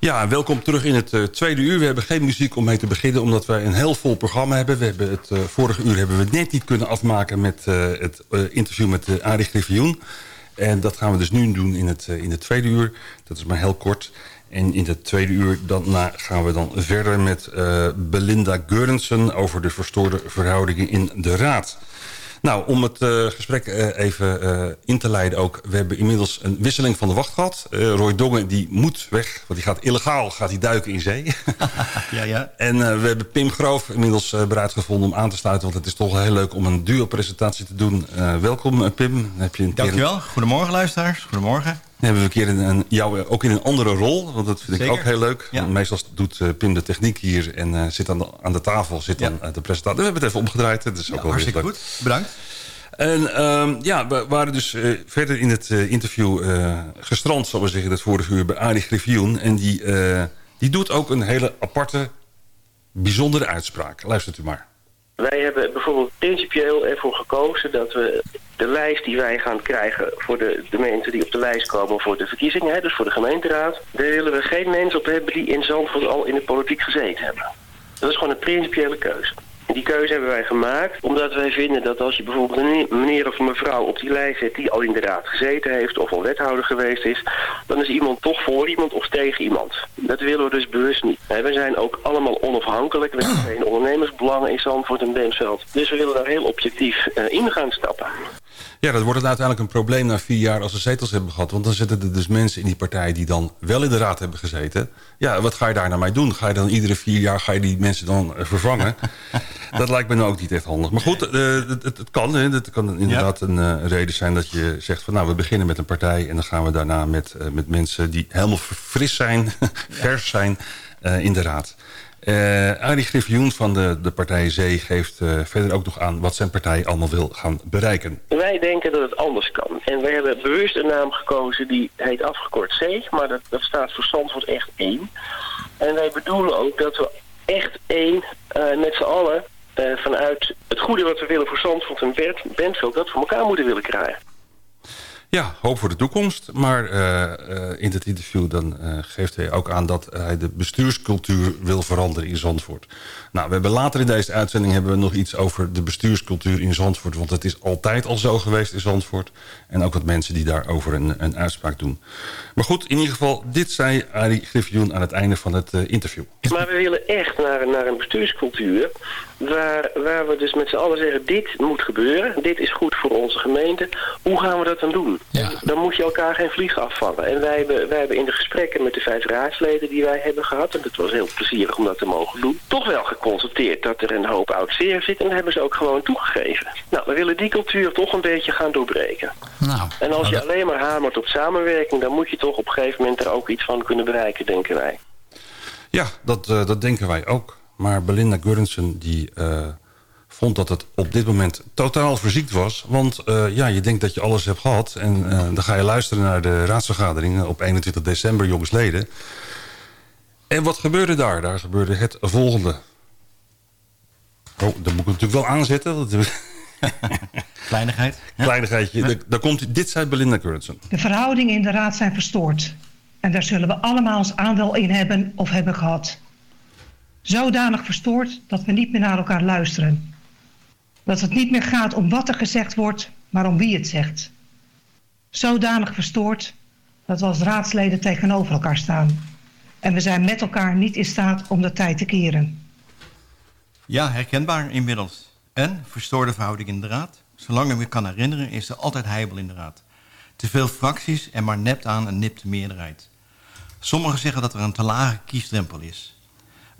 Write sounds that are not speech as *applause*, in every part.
Ja, welkom terug in het uh, tweede uur. We hebben geen muziek om mee te beginnen, omdat wij een heel vol programma hebben. We hebben het uh, vorige uur hebben we net niet kunnen afmaken met uh, het interview met Arie Griffioen. En dat gaan we dus nu doen in het, in het tweede uur. Dat is maar heel kort. En in het tweede uur daarna gaan we dan verder met Belinda Geurensen... over de verstoorde verhoudingen in de Raad. Nou, om het uh, gesprek uh, even uh, in te leiden ook. We hebben inmiddels een wisseling van de wacht gehad. Roy Dongen die moet weg, want die gaat illegaal gaat hij duiken in zee. *laughs* ja, ja. En we hebben Pim Groof inmiddels bereid gevonden om aan te sluiten. Want het is toch heel leuk om een duo-presentatie te doen. welkom Pim. Heb je een Dankjewel. Goedemorgen luisteraars. Goedemorgen. Dan hebben we een keer een, jou ook in een andere rol. Want dat vind ik ook heel leuk. Ja. Meestal doet Pim de techniek hier en zit aan de, aan de tafel, zit dan de presentatie. We hebben het even omgedraaid. Dat is ook wel hartstikke goed. Bedankt. En um, ja, we waren dus uh, verder in het uh, interview uh, gestrand, zal we zeggen, dat vorige uur bij Arie Griffioen. En die, die doet ook een hele aparte, bijzondere uitspraak. Luistert u maar. Wij hebben bijvoorbeeld principieel ervoor gekozen dat we de lijst die wij gaan krijgen voor de, de mensen die op de lijst komen voor de verkiezingen, dus voor de gemeenteraad, daar willen we geen mensen op hebben die in Zandvoort al in de politiek gezeten hebben. Dat is gewoon een principiële keuze. Die keuze hebben wij gemaakt omdat wij vinden dat als je bijvoorbeeld een meneer of een mevrouw op die lijst zet die al in de raad gezeten heeft of al wethouder geweest is, dan is iemand toch voor iemand of tegen iemand. Dat willen we dus bewust niet. We zijn ook allemaal onafhankelijk. We hebben geen ondernemersbelangen in Zandvoort en Benveld. Dus we willen daar heel objectief uh, in gaan stappen. Ja, dat wordt uiteindelijk een probleem na vier jaar als ze zetels hebben gehad. Want dan zitten er dus mensen in die partij die dan wel in de raad hebben gezeten. Ja, wat ga je daar nou mee doen? Ga je dan iedere vier jaar ga je die mensen dan eh, vervangen? *laughs* dat lijkt me nou ook niet echt handig. Maar goed, uh, het, het, kan. Hè. Het kan inderdaad een uh, reden zijn dat je zegt van nou, we beginnen met een partij. En dan gaan we daarna met, met mensen die helemaal fris zijn, *laughs* vers zijn in de raad. Uh, Arie Griffioen van de, de partij Zee geeft uh, verder ook nog aan wat zijn partij allemaal wil gaan bereiken. Wij denken dat het anders kan. En we hebben bewust een naam gekozen die heet afgekort Zee, maar dat, dat staat voor Zandvoort echt één. En wij bedoelen ook dat we echt één uh, met z'n allen vanuit het goede wat we willen voor Zandvoort en Bentveld dat voor elkaar moeten willen krijgen. Ja, hoop voor de toekomst. Maar uh, uh, in het interview dan, uh, geeft hij ook aan dat hij de bestuurscultuur wil veranderen in Zandvoort. Nou, we hebben later in deze uitzending hebben we nog iets over de bestuurscultuur in Zandvoort. Want het is altijd al zo geweest in Zandvoort. En ook wat mensen die daarover een, een uitspraak doen. Maar goed, in ieder geval, dit zei Arie Griffioen aan het einde van het interview. Maar we willen echt naar, naar een bestuurscultuur waar, waar we dus met z'n allen zeggen, dit moet gebeuren. Dit is goed voor onze gemeente. Hoe gaan we dat dan doen? Ja. Dan moet je elkaar geen vlieg afvallen. En wij hebben, wij hebben in de gesprekken met de vijf raadsleden die wij hebben gehad... en het was heel plezierig om dat te mogen doen... toch wel geconstateerd dat er een hoop oud zeer zit... en dat hebben ze ook gewoon toegegeven. Nou, we willen die cultuur toch een beetje gaan doorbreken. Nou, en als je alleen maar hamert op samenwerking... dan moet je toch op een gegeven moment er ook iets van kunnen bereiken, denken wij. Ja, dat, uh, dat denken wij ook. Maar Belinda Gurrensen die... Uh vond dat het op dit moment totaal verziekt was. Want uh, ja, je denkt dat je alles hebt gehad. En uh, dan ga je luisteren naar de raadsvergadering op 21 december, jongsleden. En wat gebeurde daar? Daar gebeurde het volgende. Oh, dan moet ik natuurlijk wel aanzetten. *laughs* Kleinigheid. Ja. Kleinigheidje. Daar komt, dit zei Belinda Currensen. De verhoudingen in de raad zijn verstoord. En daar zullen we allemaal ons aandeel in hebben of hebben gehad. Zodanig verstoord dat we niet meer naar elkaar luisteren. Dat het niet meer gaat om wat er gezegd wordt, maar om wie het zegt. Zodanig verstoord dat we als raadsleden tegenover elkaar staan. En we zijn met elkaar niet in staat om de tijd te keren. Ja, herkenbaar inmiddels. En verstoorde verhouding in de raad. Zolang ik me kan herinneren is er altijd heibel in de raad. Te veel fracties en maar nept aan een nipte meerderheid. Sommigen zeggen dat er een te lage kiesdrempel is.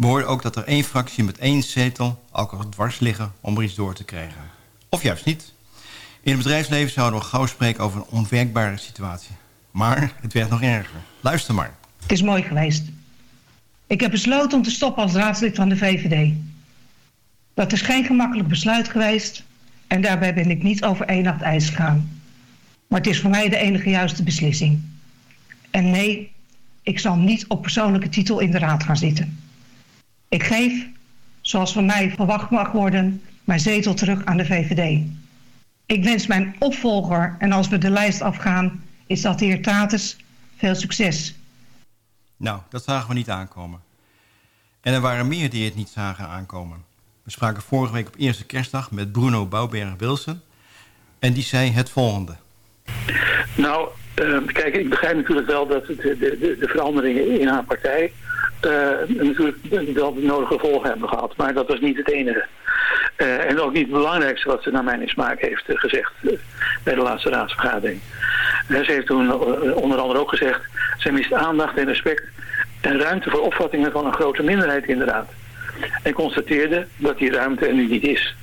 We hoorden ook dat er één fractie met één zetel ook al dwars liggen om er iets door te krijgen. Of juist niet. In het bedrijfsleven zouden we gauw spreken over een onwerkbare situatie. Maar het werd nog erger. Luister maar. Het is mooi geweest. Ik heb besloten om te stoppen als raadslid van de VVD. Dat is geen gemakkelijk besluit geweest... en daarbij ben ik niet over één nacht ijs gegaan. Maar het is voor mij de enige juiste beslissing. En nee, ik zal niet op persoonlijke titel in de raad gaan zitten. Ik geef, zoals van mij verwacht mag worden, mijn zetel terug aan de VVD. Ik wens mijn opvolger, en als we de lijst afgaan, is dat de heer Tatus, veel succes. Nou, dat zagen we niet aankomen. En er waren meer die het niet zagen aankomen. We spraken vorige week op eerste kerstdag met Bruno Bouwberg-Wilson. En die zei het volgende. Nou, uh, kijk, ik begrijp natuurlijk wel dat de, de, de veranderingen in haar partij... Uh, natuurlijk wel de nodige gevolgen hebben gehad. Maar dat was niet het enige. Uh, en ook niet het belangrijkste wat ze naar mijn smaak heeft gezegd bij de laatste raadsvergadering. ze heeft toen onder andere ook gezegd... zij mist aandacht en respect en ruimte voor opvattingen van een grote minderheid inderdaad. En constateerde dat die ruimte er nu niet is.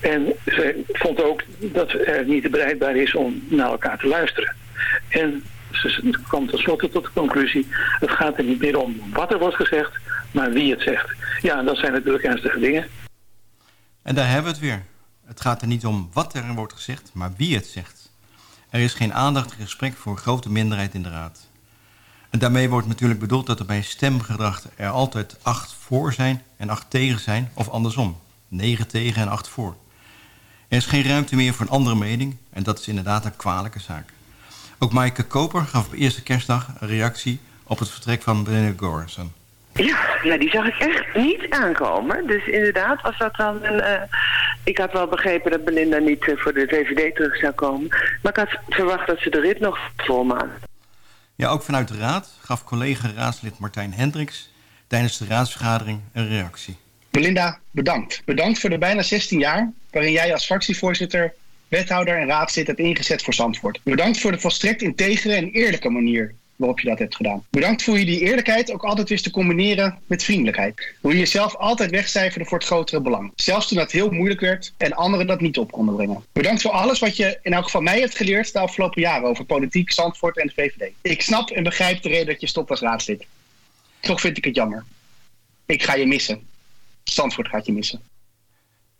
En zij vond ook dat er niet bereidbaar is om naar elkaar te luisteren. En ze kwam tenslotte tot de conclusie, het gaat er niet meer om wat er wordt gezegd, maar wie het zegt. Ja, dat zijn natuurlijk ernstige dingen. En daar hebben we het weer. Het gaat er niet om wat er wordt gezegd, maar wie het zegt. Er is geen aandacht en gesprek voor grote minderheid in de Raad. En daarmee wordt natuurlijk bedoeld dat er bij stemgedrag er altijd acht voor zijn en acht tegen zijn, of andersom. Negen tegen en acht voor. Er is geen ruimte meer voor een andere mening en dat is inderdaad een kwalijke zaak. Ook Maaike Koper gaf op eerste kerstdag een reactie op het vertrek van Belinda Gorson. Ja, nou die zag ik echt niet aankomen. Dus inderdaad was dat dan een... Uh, ik had wel begrepen dat Belinda niet uh, voor de VVD terug zou komen. Maar ik had verwacht dat ze de rit nog volmaakt. Ja, ook vanuit de Raad gaf collega-raadslid Martijn Hendricks... tijdens de raadsvergadering een reactie. Belinda, bedankt. Bedankt voor de bijna 16 jaar... waarin jij als fractievoorzitter, wethouder en raadslid hebt ingezet voor Zandvoort. Bedankt voor de volstrekt integere en eerlijke manier waarop je dat hebt gedaan. Bedankt voor je die eerlijkheid ook altijd wist te combineren met vriendelijkheid. Hoe je jezelf altijd wegcijferde voor het grotere belang. Zelfs toen dat heel moeilijk werd en anderen dat niet op konden brengen. Bedankt voor alles wat je in elk geval mij hebt geleerd de afgelopen jaren over politiek, Zandvoort en de VVD. Ik snap en begrijp de reden dat je stopt als raadslid. Toch vind ik het jammer. Ik ga je missen. Zandvoort gaat je missen.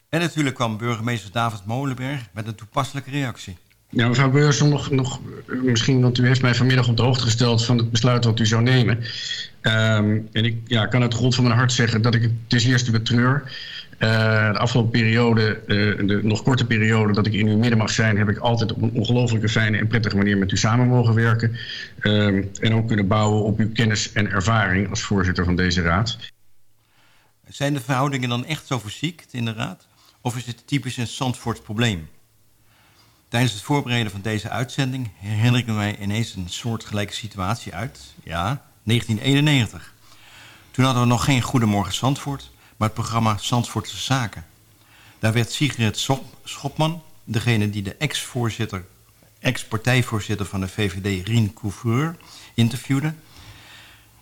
En natuurlijk kwam burgemeester David Molenberg met een toepasselijke reactie. Ja, mevrouw Beurson, nog, nog, misschien, want u heeft mij vanmiddag op de hoogte gesteld van het besluit wat u zou nemen. Um, en ik ja, kan uit de grond van mijn hart zeggen dat ik het ten eerste betreur. Uh, de afgelopen periode, uh, de nog korte periode dat ik in uw midden mag zijn, heb ik altijd op een ongelooflijke fijne en prettige manier met u samen mogen werken. Um, en ook kunnen bouwen op uw kennis en ervaring als voorzitter van deze raad. Zijn de verhoudingen dan echt zo verziekt in de raad? Of is het typisch een Zandvoorts probleem? Tijdens het voorbereiden van deze uitzending herinner ik mij ineens een soortgelijke situatie uit. Ja, 1991. Toen hadden we nog geen Goedemorgen Zandvoort, maar het programma Zandvoortse Zaken. Daar werd Sigrid Schopman, degene die de ex-voorzitter, ex-partijvoorzitter van de VVD, Rien Couvreur, interviewde.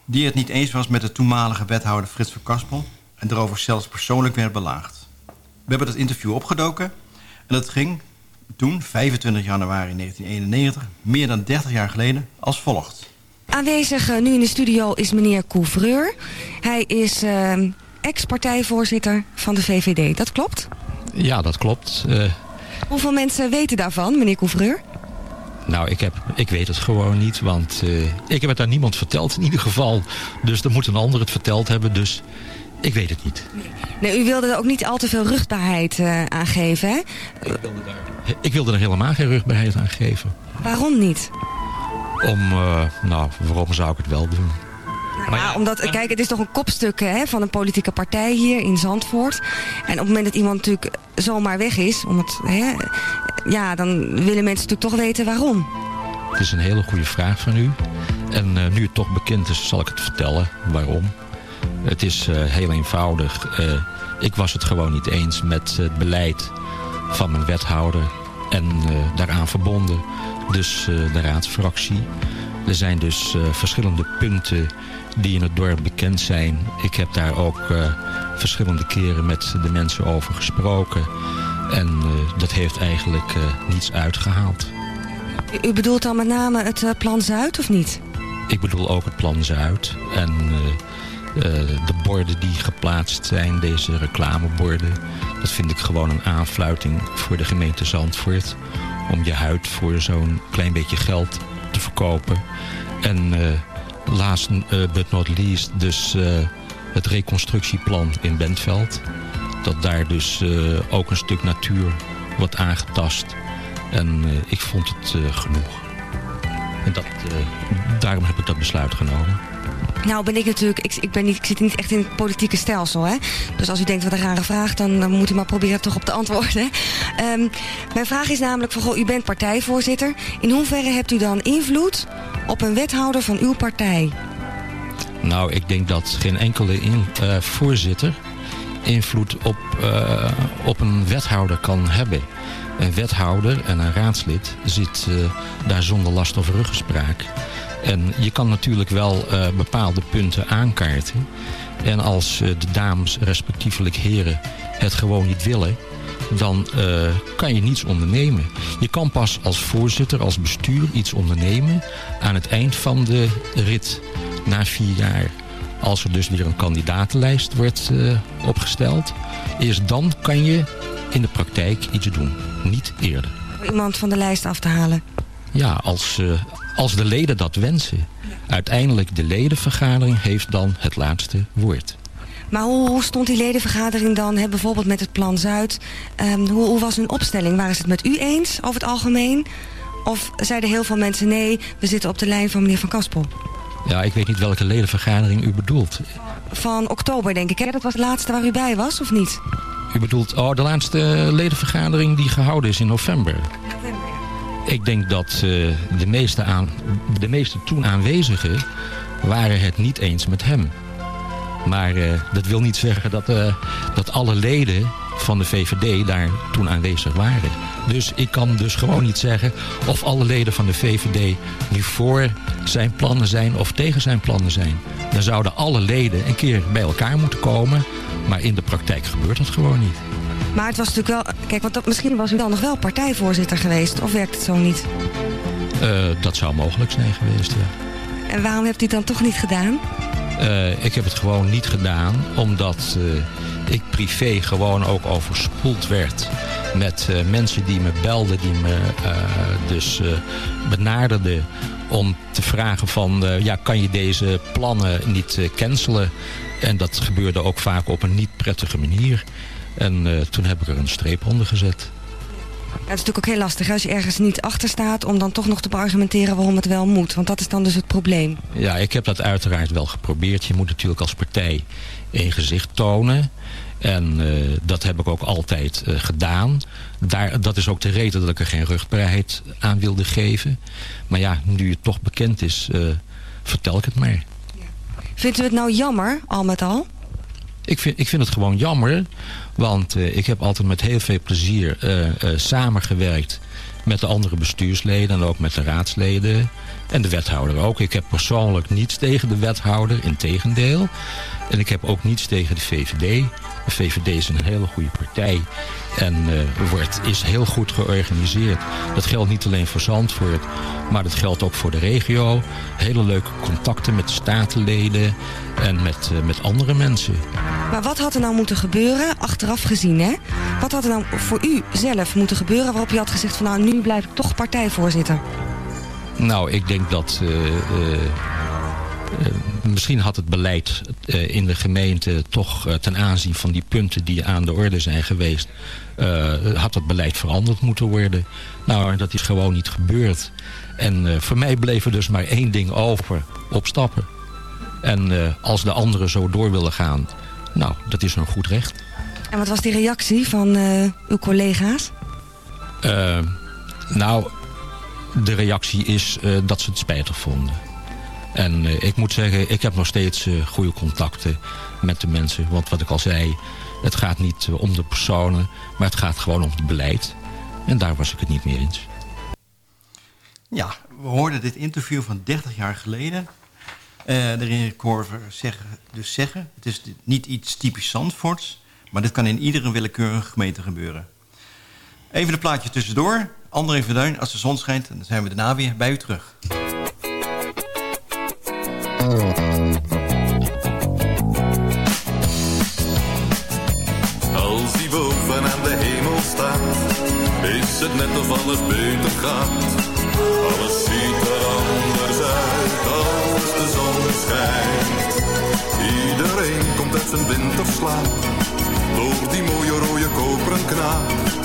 Die het niet eens was met de toenmalige wethouder Frits van Kaspel en erover zelfs persoonlijk werd belaagd. We hebben dat interview opgedoken en dat ging toen, 25 januari 1991, meer dan 30 jaar geleden, als volgt. Aanwezig uh, nu in de studio is meneer Couvreur. Hij is uh, ex-partijvoorzitter van de VVD, dat klopt? Ja, dat klopt. Uh... Hoeveel mensen weten daarvan, meneer Couvreur? Nou, ik, heb, ik weet het gewoon niet, want ik heb het aan niemand verteld in ieder geval. Dus dan moet een ander het verteld hebben, dus ik weet het niet. Nee, u wilde er ook niet al te veel rugbaarheid uh, aan geven, hè? Ik wilde, daar, ik wilde er helemaal geen rugbaarheid aan geven. Waarom niet? Om, uh, nou, waarom zou ik het wel doen? Nou, maar ja, omdat, kijk, het is toch een kopstuk hè, van een politieke partij hier in Zandvoort. En op het moment dat iemand natuurlijk zomaar weg is, om het, hè, ja, dan willen mensen natuurlijk toch weten waarom. Het is een hele goede vraag van u. En uh, nu het toch bekend is, zal ik het vertellen waarom. Het is uh, heel eenvoudig. Uh, ik was het gewoon niet eens met het beleid van mijn wethouder en uh, daaraan verbonden. Dus de raadsfractie. Er zijn dus verschillende punten die in het dorp bekend zijn. Ik heb daar ook verschillende keren met de mensen over gesproken. En dat heeft eigenlijk niets uitgehaald. U bedoelt dan met name het Plan Zuid of niet? Ik bedoel ook het Plan Zuid. En de borden die geplaatst zijn, deze reclameborden. Dat vind ik gewoon een aanfluiting voor de gemeente Zandvoort. Om je huid voor zo'n klein beetje geld te verkopen. En uh, last but not least dus het reconstructieplan in Bentveld. Dat daar dus ook een stuk natuur wordt aangetast. En ik vond het genoeg. En dat, daarom heb ik dat besluit genomen. Nou ben ik natuurlijk, ik, ik, ben niet, ik zit niet echt in het politieke stelsel. Hè? Dus als u denkt wat een rare vraag, dan, moet u maar proberen toch op te antwoorden. Um, *laughs* mijn vraag is namelijk goh, u bent partijvoorzitter. In hoeverre hebt u dan invloed op een wethouder van uw partij? Nou, ik denk dat geen enkele uh, voorzitter invloed op, uh, op een wethouder kan hebben. Een wethouder en een raadslid zit uh, daar zonder last of ruggespraak. En je kan natuurlijk wel uh, bepaalde punten aankaarten. En als uh, de dames, respectievelijk heren, het gewoon niet willen... dan uh, kan je niets ondernemen. Je kan pas als voorzitter, als bestuur iets ondernemen... aan het eind van de rit, na vier jaar. Als er dus weer een kandidatenlijst wordt opgesteld... eerst dan kan je in de praktijk iets doen. Niet eerder. Iemand van de lijst af te halen? Ja, als, als de leden dat wensen. Uiteindelijk de ledenvergadering heeft dan het laatste woord. Maar hoe, hoe stond die ledenvergadering dan, hè, bijvoorbeeld met het Plan Zuid? Um, hoe, hoe, was hun opstelling? Waren ze het met u eens over het algemeen? Of zeiden heel veel mensen nee, we zitten op de lijn van meneer Van Kaspel? Ja, ik weet niet welke ledenvergadering u bedoelt. Van oktober denk ik, hè? Dat was de laatste waar u bij was, of niet? U bedoelt, oh, de laatste ledenvergadering die gehouden is in november. Ik denk dat uh, de, meeste aan, de meeste toen aanwezigen waren het niet eens met hem. Maar uh, dat wil niet zeggen dat, uh, dat alle leden van de VVD daar toen aanwezig waren. Dus ik kan dus gewoon niet zeggen of alle leden van de VVD nu voor zijn plannen zijn of tegen zijn plannen zijn. Dan zouden alle leden een keer bij elkaar moeten komen. Maar in de praktijk gebeurt dat gewoon niet. Maar het was natuurlijk wel... Kijk, want dat, misschien was u dan nog wel partijvoorzitter geweest. Of werkt het zo niet? Uh, dat zou mogelijk zijn geweest, ja. En waarom hebt u het dan toch niet gedaan? Uh, ik heb het gewoon niet gedaan omdat uh, ik privé gewoon ook overspoeld werd met mensen die me belden, die me dus benaderden om te vragen van, ja, kan je deze plannen niet cancelen? En dat gebeurde ook vaak op een niet prettige manier. En uh, toen heb ik er een streep onder gezet. Ja, het is natuurlijk ook heel lastig als je ergens niet achter staat... om dan toch nog te beargumenteren waarom het wel moet. Want dat is dan dus het probleem. Ja, ik heb dat uiteraard wel geprobeerd. Je moet natuurlijk als partij een gezicht tonen. En uh, dat heb ik ook altijd uh, gedaan. Daar, dat is ook de reden dat ik er geen rugbaarheid aan wilde geven. Maar ja, nu het toch bekend is, vertel ik het maar. Vindt u het nou jammer, al met al? Ik vind, ik vind het gewoon jammer, want uh, ik heb altijd met heel veel plezier uh, uh, samengewerkt met de andere bestuursleden en ook met de raadsleden en de wethouder ook. Ik heb persoonlijk niets tegen de wethouder, in tegendeel. En ik heb ook niets tegen de VVD. De VVD is een hele goede partij en uh, wordt, is heel goed georganiseerd. Dat geldt niet alleen voor Zandvoort, maar dat geldt ook voor de regio. Hele leuke contacten met de statenleden en met, uh, met andere mensen. Maar wat had er nou moeten gebeuren, achteraf gezien hè? Wat had er nou voor u zelf moeten gebeuren waarop je had gezegd van nou nu blijf ik toch partijvoorzitter? Nou, ik denk dat... Uh, uh, misschien had het beleid uh, in de gemeente toch ten aanzien van die punten die aan de orde zijn geweest... had het beleid veranderd moeten worden. Nou, dat is gewoon niet gebeurd. En voor mij bleef er dus maar één ding over, opstappen. En als de anderen zo door willen gaan, nou, dat is een goed recht. En wat was die reactie van uw collega's? nou, de reactie is uh, dat ze het spijtig vonden. En uh, ik moet zeggen, ik heb nog steeds uh, goede contacten met de mensen. Want wat ik al zei, het gaat niet om de personen, maar het gaat gewoon om het beleid. En daar was ik het niet meer eens. Ja, we hoorden dit interview van 30 jaar geleden. de heer Korver zeggen, dus zeggen, het is niet iets typisch Zandvoorts... maar dit kan in iedere willekeurige gemeente gebeuren. Even een plaatje tussendoor. André Verduin, als de zon schijnt, dan zijn we daarna weer bij u terug. Als die boven aan de hemel staat, is het net of alles beter gaat. Alles ziet er anders uit als de zon schijnt. Iedereen komt uit zijn winterslaap, door die mooie rode koperen knaap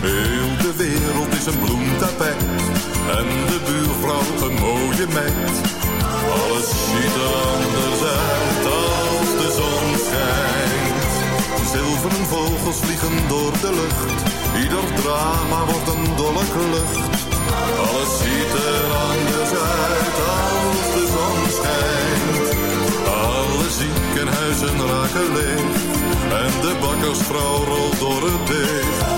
Heel de wereld is een bloemtapijt en de buurvrouw een mooie meid. Alles ziet er anders uit als de zon schijnt. Zilveren vogels vliegen door de lucht, ieder drama wordt een dolle klucht. Alles ziet er anders uit als de zon schijnt. Alle ziekenhuizen raken leeg en de bakkersvrouw rolt door het deeg.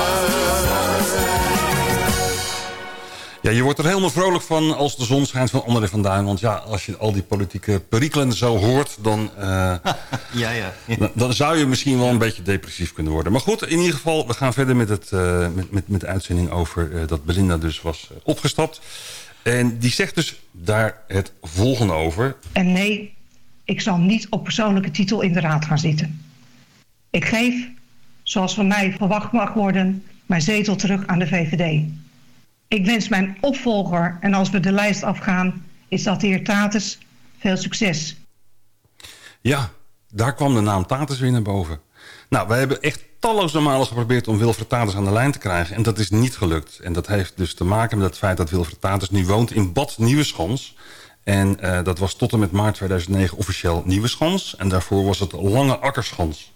Ja, je wordt er helemaal vrolijk van als de zon schijnt van André van Duin. Want ja, als je al die politieke perikelen zo hoort... dan, eh, *laughs* Ja, ja. dan, dan zou je misschien wel een beetje depressief kunnen worden. Maar goed, in ieder geval, we gaan verder met, het, eh, met, met, met de uitzending over eh, dat Belinda dus was opgestapt. En die zegt dus daar het volgende over. En nee, ik zal niet op persoonlijke titel in de raad gaan zitten. Ik geef, zoals van mij verwacht mag worden, mijn zetel terug aan de VVD. Ik wens mijn opvolger, en als we de lijst afgaan, is dat de heer Tatus, veel succes. Ja, daar kwam de naam Tatus weer naar boven. Nou, wij hebben echt talloze malen geprobeerd om Wilfred Tatus aan de lijn te krijgen. En dat is niet gelukt. En dat heeft dus te maken met het feit dat Wilfred Tatus nu woont in Bad Nieuweschans. En eh, dat was tot en met maart 2009 officieel Nieuweschans. En daarvoor was het Lange Akkerschans.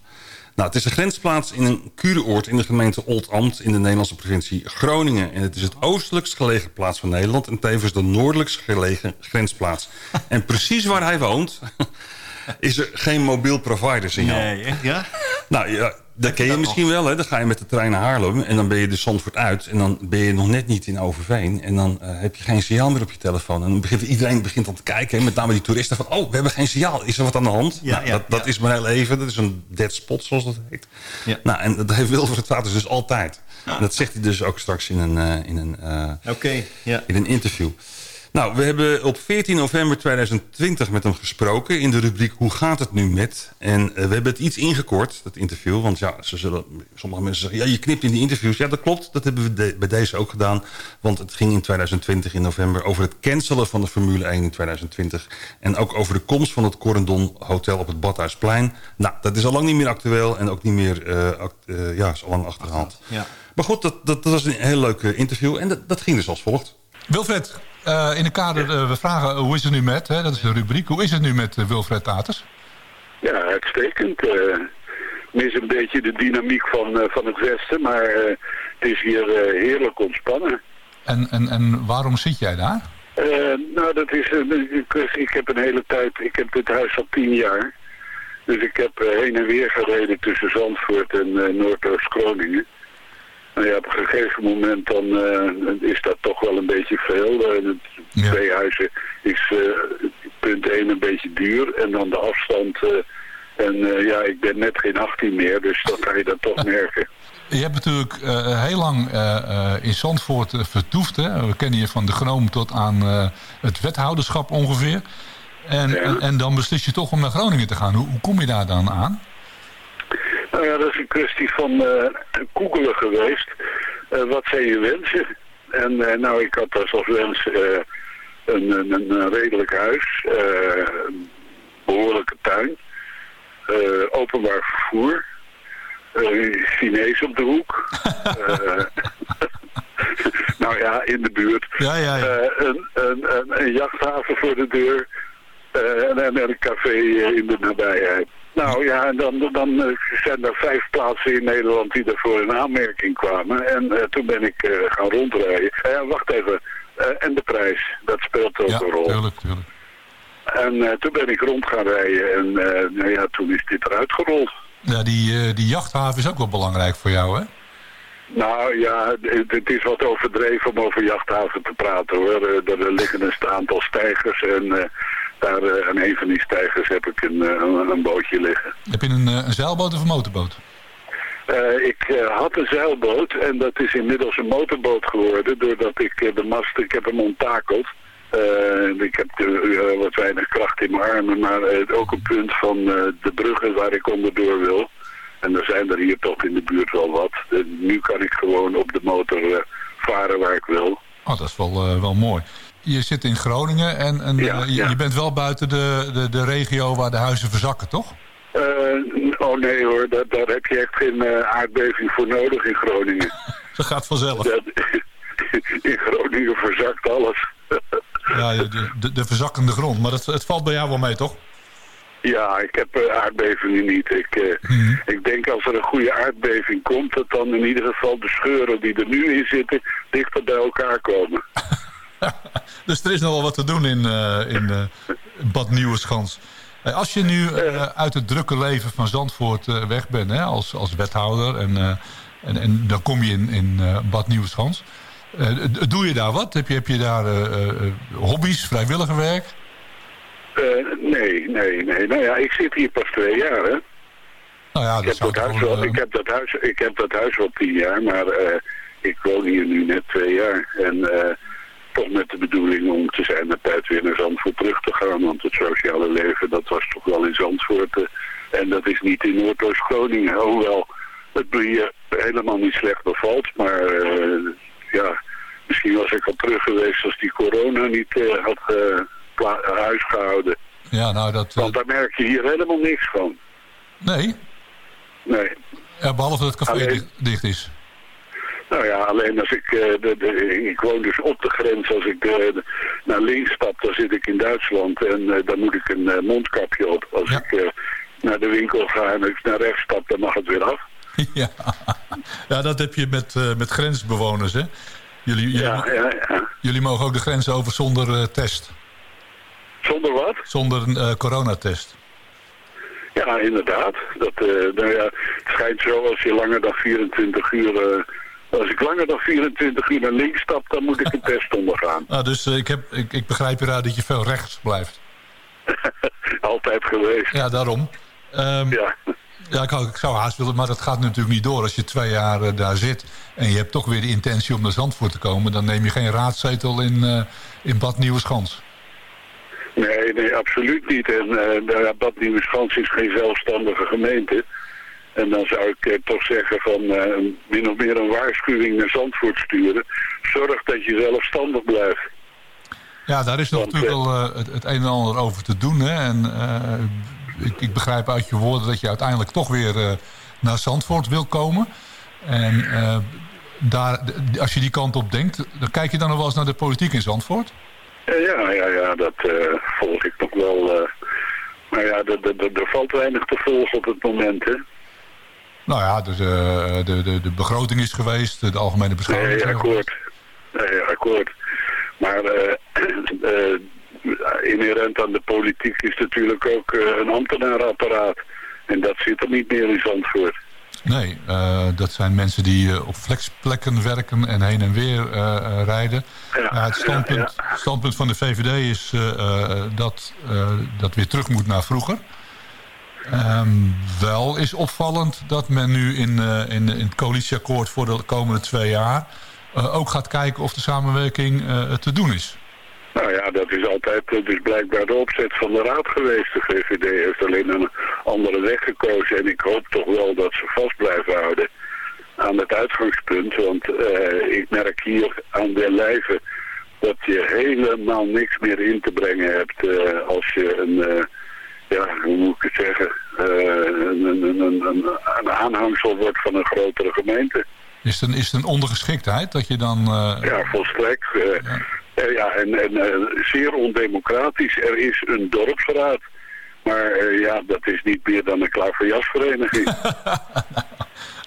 Nou, het is een grensplaats in een kuuroord in de gemeente Oldambt in de Nederlandse provincie Groningen. En het is het oostelijkst gelegen plaats van Nederland en tevens de noordelijkst gelegen grensplaats. *laughs* En precies waar hij woont *laughs* is er geen mobiel provider signaal. Nee, echt, ja? Nou ja, dat ken je misschien wel. Hè? Dan ga je met de trein naar Haarlem en dan ben je de Zandvoort uit. En dan ben je nog net niet in Overveen. En dan eh, heb je geen signaal meer op je telefoon. En dan begint iedereen begint dan te kijken. Hè? Met name die toeristen van, oh, we hebben geen signaal. Is er wat aan de hand? Ja, nou, ja, dat dat ja. is maar heel even. Dat is een dead spot, zoals dat heet. Ja. Nou, en dat heeft Wilfred Waters dus altijd. En dat zegt hij dus ook straks in een, eh, in een, eh, in een interview. Nou, we hebben op 14 november 2020 met hem gesproken... in de rubriek Hoe gaat het nu met? En eh, we hebben het iets ingekort, dat interview. Want ja, ze zullen, sommige mensen zeggen... ja, je knipt in die interviews. Ja, dat klopt. Dat hebben we de- bij deze ook gedaan. Want het ging in 2020 in november... over het cancelen van de Formule 1 in 2020. En ook over de komst van het Corendon Hotel op het Badhuisplein. Nou, dat is al lang niet meer actueel... en ook niet meer eh, act- eh, ja, zo lang achterhaald. Ja. Maar goed, dat, dat, dat was een heel leuk interview. En dat, dat ging dus als volgt. Wilfred, eh, in de kader, eh, we vragen eh, hoe is het nu met, hè, dat is de rubriek, hoe is het nu met Wilfred Taters? Ja, uitstekend. mis een beetje de dynamiek van, van het Westen, maar het is hier heerlijk ontspannen. En, en, en waarom zit jij daar? Nou, dat is kwestie. Ik heb een hele tijd, ik heb dit huis al tien jaar. Dus ik heb heen en weer gereden tussen Zandvoort en eh, Noordoost-Groningen. Nou ja, op een gegeven moment dan eh, is dat toch wel een beetje veel. Het- Ja. Twee huizen is eh, punt 1 een beetje duur en dan de afstand. en ja, ik ben net geen 18 meer, dus dat ga je dan toch *laughs* merken. Je hebt natuurlijk heel lang in Zandvoort vertoefd. Hè? We kennen je van de Groom tot aan het wethouderschap ongeveer. En, Ja. en, en dan beslis je toch om naar Groningen te gaan. Hoe, hoe kom je daar dan aan? Ja, dat is een kwestie van googelen geweest. Eh, wat zijn je wensen? En eh, nou, ik had als als wens een, een, een redelijk huis, een behoorlijke tuin, openbaar vervoer, uh, Chinees op de hoek. uh, *laughs* nou ja, in de buurt. Ja, ja, ja. Uh, een, een, een, een, jachthaven voor de deur. en, en een café in de nabijheid. Nou ja, en dan, dan zijn er vijf plaatsen in Nederland die daarvoor in aanmerking kwamen. En toen ben ik gaan rondrijden. Ja, wacht even. en de prijs, dat speelt ook ja, een rol. Tuurlijk, tuurlijk. En uh, toen ben ik rond gaan rijden en uh, nou ja, toen is dit eruit gerold. Ja, die, uh, die jachthaven is ook wel belangrijk voor jou, hè? Nou ja, het is wat overdreven om over jachthaven te praten hoor. Er liggen een aantal stijgers en daar aan een van die stijgers heb ik een, een, een bootje liggen. Heb je een, een zeilboot of een motorboot? Uh, ik uh, had een zeilboot en dat is inmiddels een motorboot geworden doordat ik uh, de mast, ik heb hem onttakeld. Ik heb wat weinig kracht in mijn armen, maar ook een punt van de bruggen waar ik onderdoor wil. En er zijn er hier toch in de buurt wel wat. nu kan ik gewoon op de motor varen waar ik wil. Oh, dat is wel, wel mooi. Je zit in Groningen en, en Ja, je, ja. je bent wel buiten de, de, de regio waar de huizen verzakken, toch? oh nee hoor, daar, daar heb je echt geen aardbeving voor nodig in Groningen. *laughs* Dat gaat vanzelf. Dat, *laughs* in Groningen verzakt alles. Ja, de, de, de verzakkende grond. Maar dat, het valt bij jou wel mee, toch? Ja, ik heb uh, aardbevingen niet. Ik, uh, Mhm. ik denk als er een goede aardbeving komt... dat dan in ieder geval de scheuren die er nu in zitten... dichter bij elkaar komen. *laughs* *laughs* Dus er is nog wel wat te doen in, uh, in uh, Bad Nieuweschans. Hey, als je nu uit het drukke leven van Zandvoort weg bent hè, als, als wethouder... en, en, en dan kom je in, in Bad Nieuweschans... Doe je daar wat? Heb je, heb je daar hobby's, vrijwilligerwerk? nee, nee, nee. Nou ja, ik zit hier pas twee jaar, hè. Nou ja, ik, heb dat huis wel, ik, heb dat huis, ik heb dat huis wel tien jaar, maar ik woon hier nu net twee jaar. En toch met de bedoeling om te zijn de tijd weer naar Zandvoort terug te gaan. Want het sociale leven, dat was toch wel in Zandvoort. en dat is niet in Noordoost-Groningen. Hoewel het hier helemaal niet slecht bevalt, maar ja, misschien was ik al terug geweest als die corona niet uh, had uh, huis gehouden. Ja, nou dat... Want daar merk je hier helemaal niks van. Nee? Nee. Ja, behalve dat het café alleen, dicht, is. Nou ja, alleen als ik... Uh, de, de, ik woon dus op de grens. Als ik uh, naar links stap, dan zit ik in Duitsland. En uh, dan moet ik een mondkapje op. Als ja. ik naar de winkel ga en ik naar rechts stap, dan mag het weer af. *laughs* Ja, ja dat heb je met, met grensbewoners, hè? Jullie, jullie, ja, ja, ja. jullie mogen ook de grens over zonder uh, test. Zonder wat? Zonder een uh, coronatest. Ja, inderdaad. Dat, nou ja, het schijnt zo als je langer dan 24 uur... als ik langer dan 24 uur naar links stap, dan moet ik een test *laughs* ondergaan. Ah, dus ik, heb, ik, ik begrijp eruit dat je veel rechts blijft. *laughs* Altijd geweest. Ja, daarom. Um, ja. Ja, ik, ik, zou haast willen, maar dat gaat natuurlijk niet door. Als je twee jaar uh, daar zit en je hebt toch weer de intentie om naar Zandvoort te komen... dan neem je geen raadzetel in, uh, in Bad Nieuweschans. Nee, nee, absoluut niet. En uh, Bad Nieuweschans is geen zelfstandige gemeente. En dan zou ik toch zeggen van min of meer een waarschuwing naar Zandvoort sturen. Zorg dat je zelfstandig blijft. Ja, daar is nog Want, natuurlijk wel het, het, een en ander over te doen. Hè? En ik, ik, begrijp uit je woorden dat je uiteindelijk toch weer uh, naar Zandvoort wil komen. En daar, als je die kant op denkt, dan kijk je dan nog wel eens naar de politiek in Zandvoort? Ja, ja, ja, dat volg ik nog wel. maar ja, er valt weinig te volgen op het moment, hè. Nou ja, dus, de, de, de begroting is geweest, de algemene beschouwing. Nee, akkoord. Nee, akkoord. Maar *clears throat* inherent aan de politiek is natuurlijk ook uh, een ambtenarenapparaat. En dat zit er niet meer in Zandvoort. Nee, uh, dat zijn mensen die uh, op flexplekken werken en heen en weer rijden. Ja, het standpunt, ja, ja. standpunt van de VVD is dat dat weer terug moet naar vroeger. Um, wel is opvallend dat men nu in, in, in het coalitieakkoord voor de komende twee jaar... ook gaat kijken of de samenwerking te doen is. Nou ja, dat is altijd dus blijkbaar de opzet van de raad geweest. De VVD heeft alleen een andere weg gekozen. En ik hoop toch wel dat ze vast blijven houden aan het uitgangspunt. Want ik merk hier aan de lijve dat je helemaal niks meer in te brengen hebt als je een, ja, hoe moet ik het zeggen, uh, een, een, een, een, aanhangsel wordt van een grotere gemeente. Is het een, is het een ondergeschiktheid dat je dan... Ja, volstrekt. Ja. ja. en, en zeer ondemocratisch. Er is een dorpsraad. Maar ja, dat is niet meer dan een klaverjasvereniging. *laughs*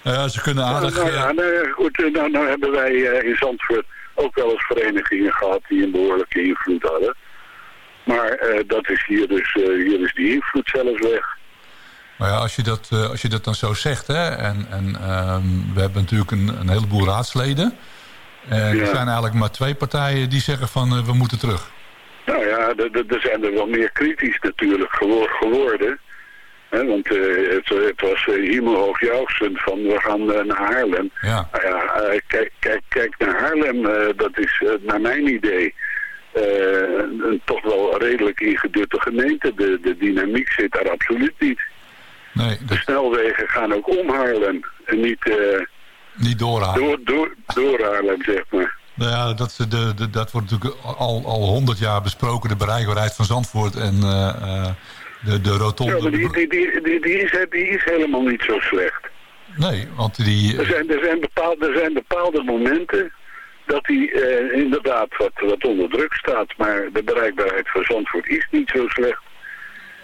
ja, ze kunnen aardig... Nou, ja, nou, goed, nou, nou hebben wij in Zandvoort ook wel eens verenigingen gehad die een behoorlijke invloed hadden. Maar uh, dat is hier dus, uh, hier is die invloed zelfs weg. Maar ja, als je dat, uh, als je dat dan zo zegt, hè, en, en um, we hebben natuurlijk een, een heleboel raadsleden. En ja. er zijn eigenlijk maar twee partijen die zeggen van we moeten terug. Nou ja, er zijn er wel meer kritisch natuurlijk geworden. He, want uh, het, het, was hemelhoog juichend van we gaan uh, naar Haarlem. Ja. Nou ja, kijk, kijk, kijk naar Haarlem, dat is naar mijn idee een, een, toch wel redelijk ingedutte gemeente. De, de dynamiek zit daar absoluut niet. Nee, De snelwegen gaan ook om Haarlem en niet, niet door Haarlem. Door, door, door Haarlem, zeg maar. Nou ja, dat, de, de, dat wordt natuurlijk al, al 100 jaar besproken, de bereikbaarheid van Zandvoort en de, de rotonde... Ja, maar die, die, die, die, die, is, die is helemaal niet zo slecht. Nee, want die... Er zijn, er zijn, bepaalde, er zijn bepaalde momenten dat die eh, inderdaad wat, wat onder druk staat. Maar de bereikbaarheid van Zandvoort is niet zo slecht.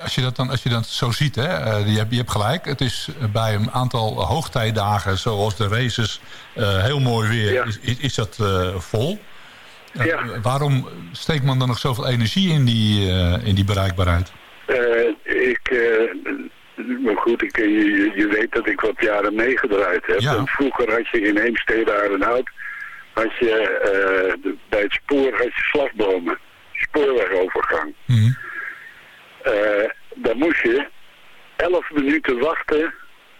Als je dat dan als je dat zo ziet, hè, uh, je, hebt, je hebt gelijk. Het is bij een aantal hoogtijdagen, zoals de races, uh, heel mooi weer, Ja. is, is, is dat uh, vol. Ja. Waarom steekt man dan nog zoveel energie in die, in die bereikbaarheid? Eh, ik, eh, maar goed, ik, je, je weet dat ik wat jaren meegedraaid heb. Ja. En vroeger had je in Heemstede Arenhout, had je eh, de- bij het spoor had je slagbomen, spoorwegovergang. Eh, daar moest je elf minuten wachten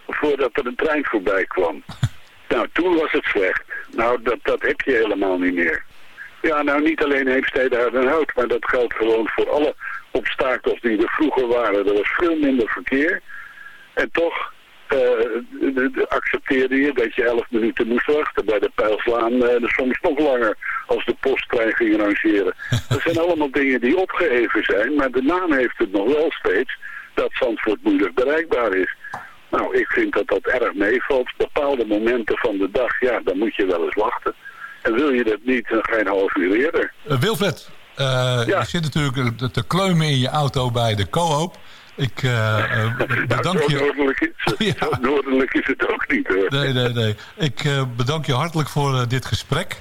voordat er een trein voorbij kwam. *laughs* nou, toen was het slecht. Nou, dat, dat heb je helemaal niet meer. Ja, nou niet alleen Heemstede Arenhout, maar dat geldt gewoon voor alle obstakels die er vroeger waren. Er was veel minder verkeer. En toch de- accepteerde je dat je elf minuten moest wachten. Bij de Pijlslaan eh, soms nog langer als de posttrein ging rangeren. *laughs* Dat zijn allemaal dingen die opgeheven zijn, maar de naam heeft het nog wel steeds dat Zandvoort moeilijk bereikbaar is. Nou, ik vind dat dat erg meevalt. Bepaalde momenten van de dag, ja, dan moet je wel eens wachten. En wil je dat niet, dan ga je een half uur eerder. Uh, Wilfred, uh, je zit natuurlijk uh, te kleumen in je auto bij de co-op. Ik uh, bedank nou, zo je... Noordelijk is, zo *laughs* noordelijk is het ook niet hoor. Nee, nee, nee. Ik bedank je hartelijk voor dit gesprek.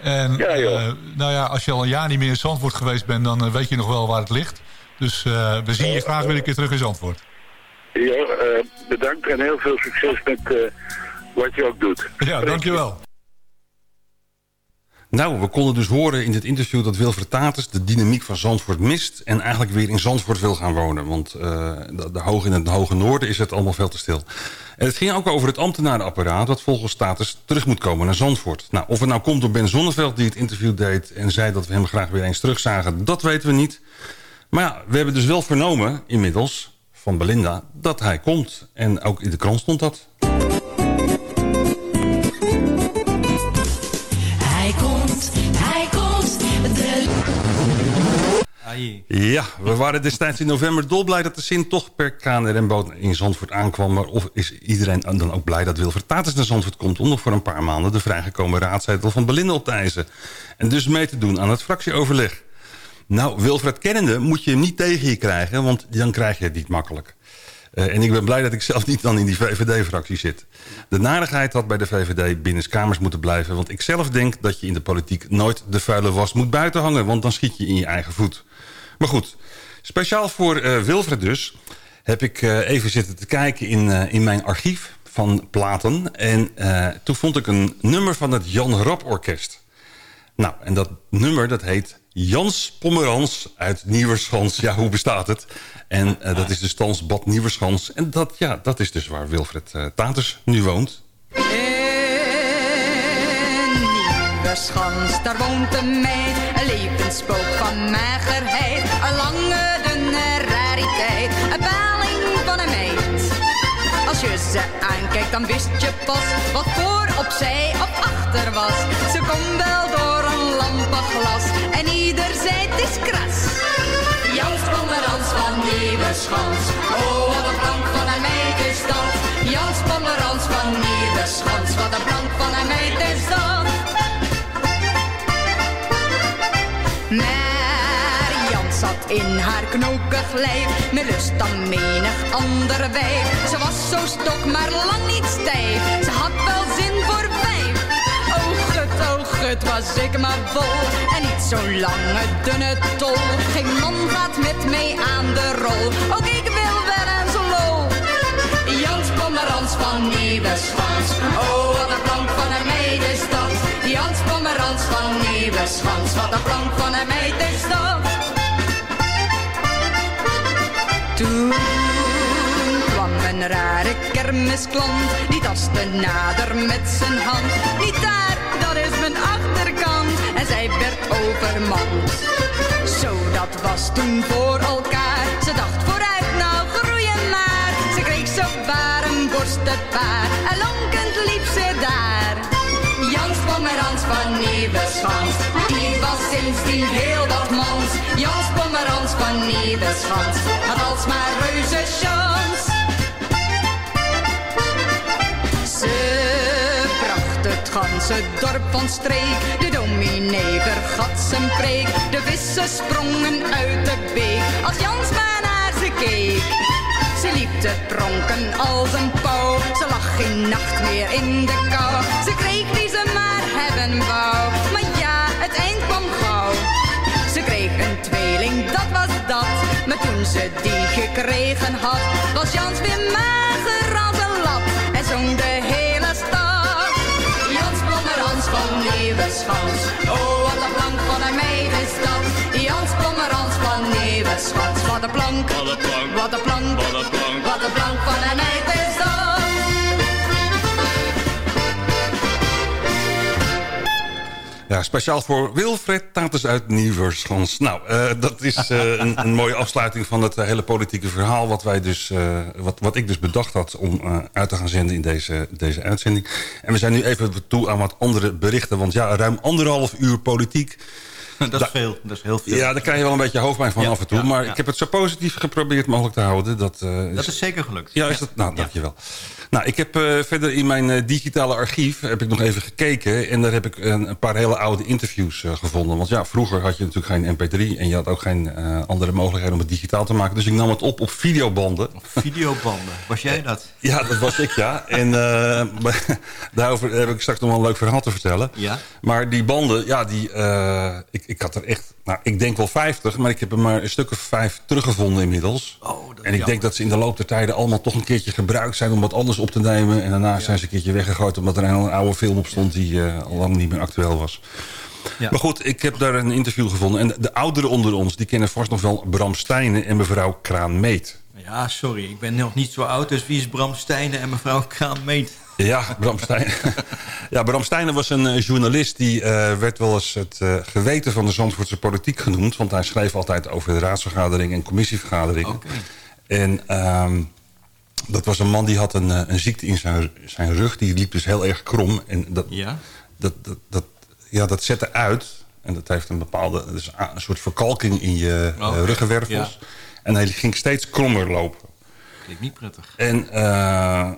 En ja, nou ja, als je al een jaar niet meer in Zandvoort geweest bent, dan weet je nog wel waar het ligt. Dus we zien je graag weer een keer terug in Zandvoort. Ja, bedankt en heel veel succes met wat je ook doet. Ja, dankjewel. Nou, we konden dus horen in dit interview dat Wilfred Tatus de dynamiek van Zandvoort mist... en eigenlijk weer in Zandvoort wil gaan wonen. Want uh, de, hoog in het hoge noorden is het allemaal veel te stil. En het ging ook over het ambtenarenapparaat... dat volgens Tatus terug moet komen naar Zandvoort. Nou, of het nou komt door Ben Zonneveld die het interview deed... en zei dat we hem graag weer eens terugzagen, dat weten we niet. Maar ja, we hebben dus wel vernomen inmiddels van Belinda dat hij komt. En ook in de krant stond dat. Ja, we waren destijds in november dolblij dat de zin toch per KNRM-boot in Zandvoort aankwam. Maar of is iedereen dan ook blij dat Wilfred Tatus naar Zandvoort komt... om nog voor een paar maanden de vrijgekomen raadzetel van Belinda op te eisen. En dus mee te doen aan het fractieoverleg. Nou, Wilfred kennende moet je hem niet tegen je krijgen, want dan krijg je het niet makkelijk. Uh, en ik ben blij dat ik zelf niet dan in die VVD-fractie zit. De narigheid had bij de VVD binnenskamers moeten blijven... want ik zelf denk dat je in de politiek nooit de vuile was moet buiten hangen... want dan schiet je in je eigen voet. Maar goed, speciaal voor uh, Wilfred dus... heb ik uh, even zitten te kijken in, in mijn archief van platen... en toen vond ik een nummer van het Jan Rap Orkest. Nou, en dat nummer dat heet Jans Pommerans uit Nieuwerschans. Ja, hoe bestaat het? En dat is de stans Bad Nieuwerschans. En dat, ja, dat is dus waar Wilfred Taters nu woont. In Daar woont een meid. Een levensspook van magerheid. Een lange, dunne rariteit. Een paling van een meid. Als je ze aankijkt, dan wist je pas wat voor, opzij of achter was. Ze komt wel door een lampenglas en ieder zei het is kras. Jans Pommerans van Nieuweschans, oh wat een plank van een meid is dat. Jans Pommerans van Nieuweschans, wat een plank van een meid is dat. Maar Jan zat in haar knokig lijf, met lust dan menig andere wijf. Ze was zo stok, maar lang niet stijf. Ze had wel zin voor vijf. Oh gut, oh gut, was ik maar vol. En niet zo'n lange, dunne tol. Geen man gaat met mij aan de rol. Ook ik wil wel eens lol. Jans Pommerans van Nieuweschans. Oh, wat een plank van een dat. Jans Pommerans van Nieuweschans. Wat een plank van een meid is dat. Toen kwam een rare kermisklant. Die tastte nader met zijn hand. Niet daar, dat is mijn achterkant. En zij werd overmand. Zo, dat was toen voor elkaar. Ze dacht vooruit, nou groeien maar. Ze kreeg zo waar een borstenpaar. En lonkend liep ze daar. Jans Pommerans van Nieuweschans. Die was sindsdien heel wat mans. Jans Pommerans van Nieuweschans. Had alsmaar reuze chans. Ze bracht het ganse dorp van streek. De dominee vergat zijn preek. De vissen sprongen uit de beek. Als Jans maar naar ze keek. Ze liep te pronken als een pauw. Ze lag geen nacht meer in de kou. Ze kreeg Ze die gekregen had, was Jans weer mager als een lap. En zong de hele stad. Jans Pommerans van Nieuweschans. Oh, wat een plank van een meid is dat. Jans Pommerans van Nieuweschans. Wat een plank, wat een plank, wat een plank, wat een plank, wat een plank van een meid Ja, speciaal voor Wilfred Tatus uit Nieuwerschans. Nou, eh, dat is eh, een, een, mooie afsluiting van het hele politieke verhaal... wat, wij dus, wat, wat ik dus bedacht had om uit te gaan zenden in deze, deze uitzending. En we zijn nu even toe aan wat andere berichten. Want ja, ruim anderhalf uur politiek... *laughs* Dat is veel, dat is heel veel. Ja, daar krijg je wel een beetje hoofdpijn van Ja, af en toe. ja, maar ja. ik heb het zo positief geprobeerd mogelijk te houden. Dat, eh, Dat is zeker gelukt. Ja, is dat? Nou, dankjewel. Nou, ik heb eh, verder in mijn eh, digitale archief heb ik nog even gekeken. En daar heb ik een, een paar hele oude interviews eh, gevonden. Want ja, vroeger had je natuurlijk geen mp3. En je had ook geen andere mogelijkheden om het digitaal te maken. Dus ik nam het op op videobanden. Videobanden, was jij dat? Ja, dat was ik, ja. En *laughs* daarover heb ik straks nog wel een leuk verhaal te vertellen. Ja. Maar die banden, ja, die, ik, ik had er echt... Nou, ik denk wel 50, maar ik heb er maar een stuk of vijf teruggevonden inmiddels. en ik denk dat ze in de loop der tijden allemaal toch een keertje gebruikt zijn... om wat anders op te nemen. En daarna zijn ze een keertje weggegooid... omdat er een, oude film op stond die eh, al lang niet meer actueel was. Ja. Maar goed, ik heb daar een interview gevonden. En de, de ouderen onder ons, die kennen vast nog wel Bram Stijnen en mevrouw Kraan Meet. Ja, sorry, ik ben nog niet zo oud. Dus wie is Bram Stijnen en mevrouw Kraan Meet? Ja, Bram Stijnen. *laughs* ja, Bram Stijnen was een eh, journalist... die eh, werd wel eens het geweten van de Zandvoortse politiek genoemd. Want hij schreef altijd over de raadsvergaderingen en commissievergaderingen. En ehm, dat was een man die had een, eh, een ziekte in zijn, zijn rug. Die liep dus heel erg krom. En dat, Ja? dat, dat, dat, ja, dat zette uit. En dat heeft een bepaalde dus een soort verkalking in je eh, Oké, ruggenwervels. En hij ging steeds krommer lopen. Klinkt niet prettig. En, eh,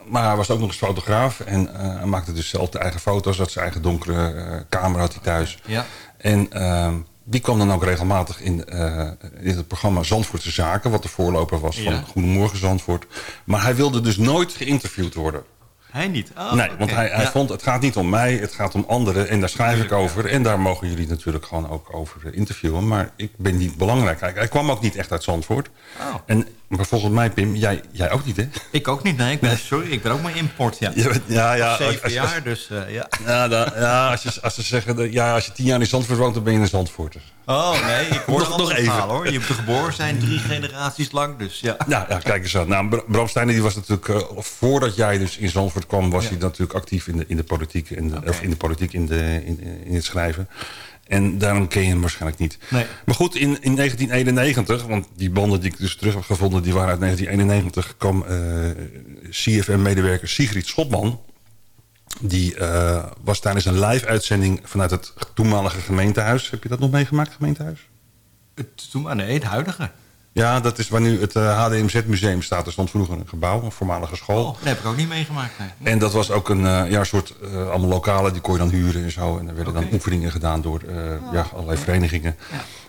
maar hij was ook nog eens fotograaf. En hij maakte dus zelf de eigen foto's. Had zijn eigen donkere kamer had hij thuis. Ja. En eh, die kwam dan ook regelmatig in, eh, in het programma Zandvoortse Zaken. Wat de voorloper was van Ja. Goedemorgen Zandvoort. Maar hij wilde dus nooit geïnterviewd worden. Hij niet? Oh, nee, want hij, hij Ja. vond het gaat niet om mij, het gaat om anderen. En daar schrijf ik over. En daar mogen jullie natuurlijk gewoon ook over eh, interviewen. Maar ik ben niet belangrijk. Hij, hij kwam ook niet echt uit Zandvoort. Oh. En, maar volgens mij, Pim, jij, jij ook niet, hè? Ik ook niet, nee. Ik ben, sorry, ik ben ook maar import, ja. Bent- ja, ja, Zeven als- als- jaar, dus eh, ja. Ja, dan- ja, als, je, als ze zeggen, dat- ja, als je tien jaar in Zandvoort woont, dan ben je een Zandvoorter. Oh, nee, ik hoor Nog- nog, even. hoor. Je hebt geboren zijn drie generaties lang, dus ja. Ja, ja kijk eens aan. Nou, Bra- Bram Steijnen die was natuurlijk, eh, voordat jij dus in Zandvoort kwam, was hij natuurlijk actief in de, in de politiek, in de, of in de politiek, in, de, in, in het schrijven. En daarom ken je hem waarschijnlijk niet. Nee. Maar goed, in, in 1991, want die banden die ik dus terug heb gevonden... die waren uit 1991, kwam eh, CFM-medewerker Sigrid Schotman... die eh, was tijdens een live-uitzending vanuit het toenmalige gemeentehuis. Heb je dat nog meegemaakt, gemeentehuis? Het, toen, nee, het huidige. Ja, dat is waar nu het eh, HDMZ-museum staat. Er stond vroeger een gebouw, een voormalige school. Oh, dat heb ik ook niet meegemaakt. Nee. En dat was ook een eh, ja, soort eh, allemaal lokalen, die kon je dan huren en zo. En er werden dan oefeningen gedaan door eh, ja, allerlei verenigingen.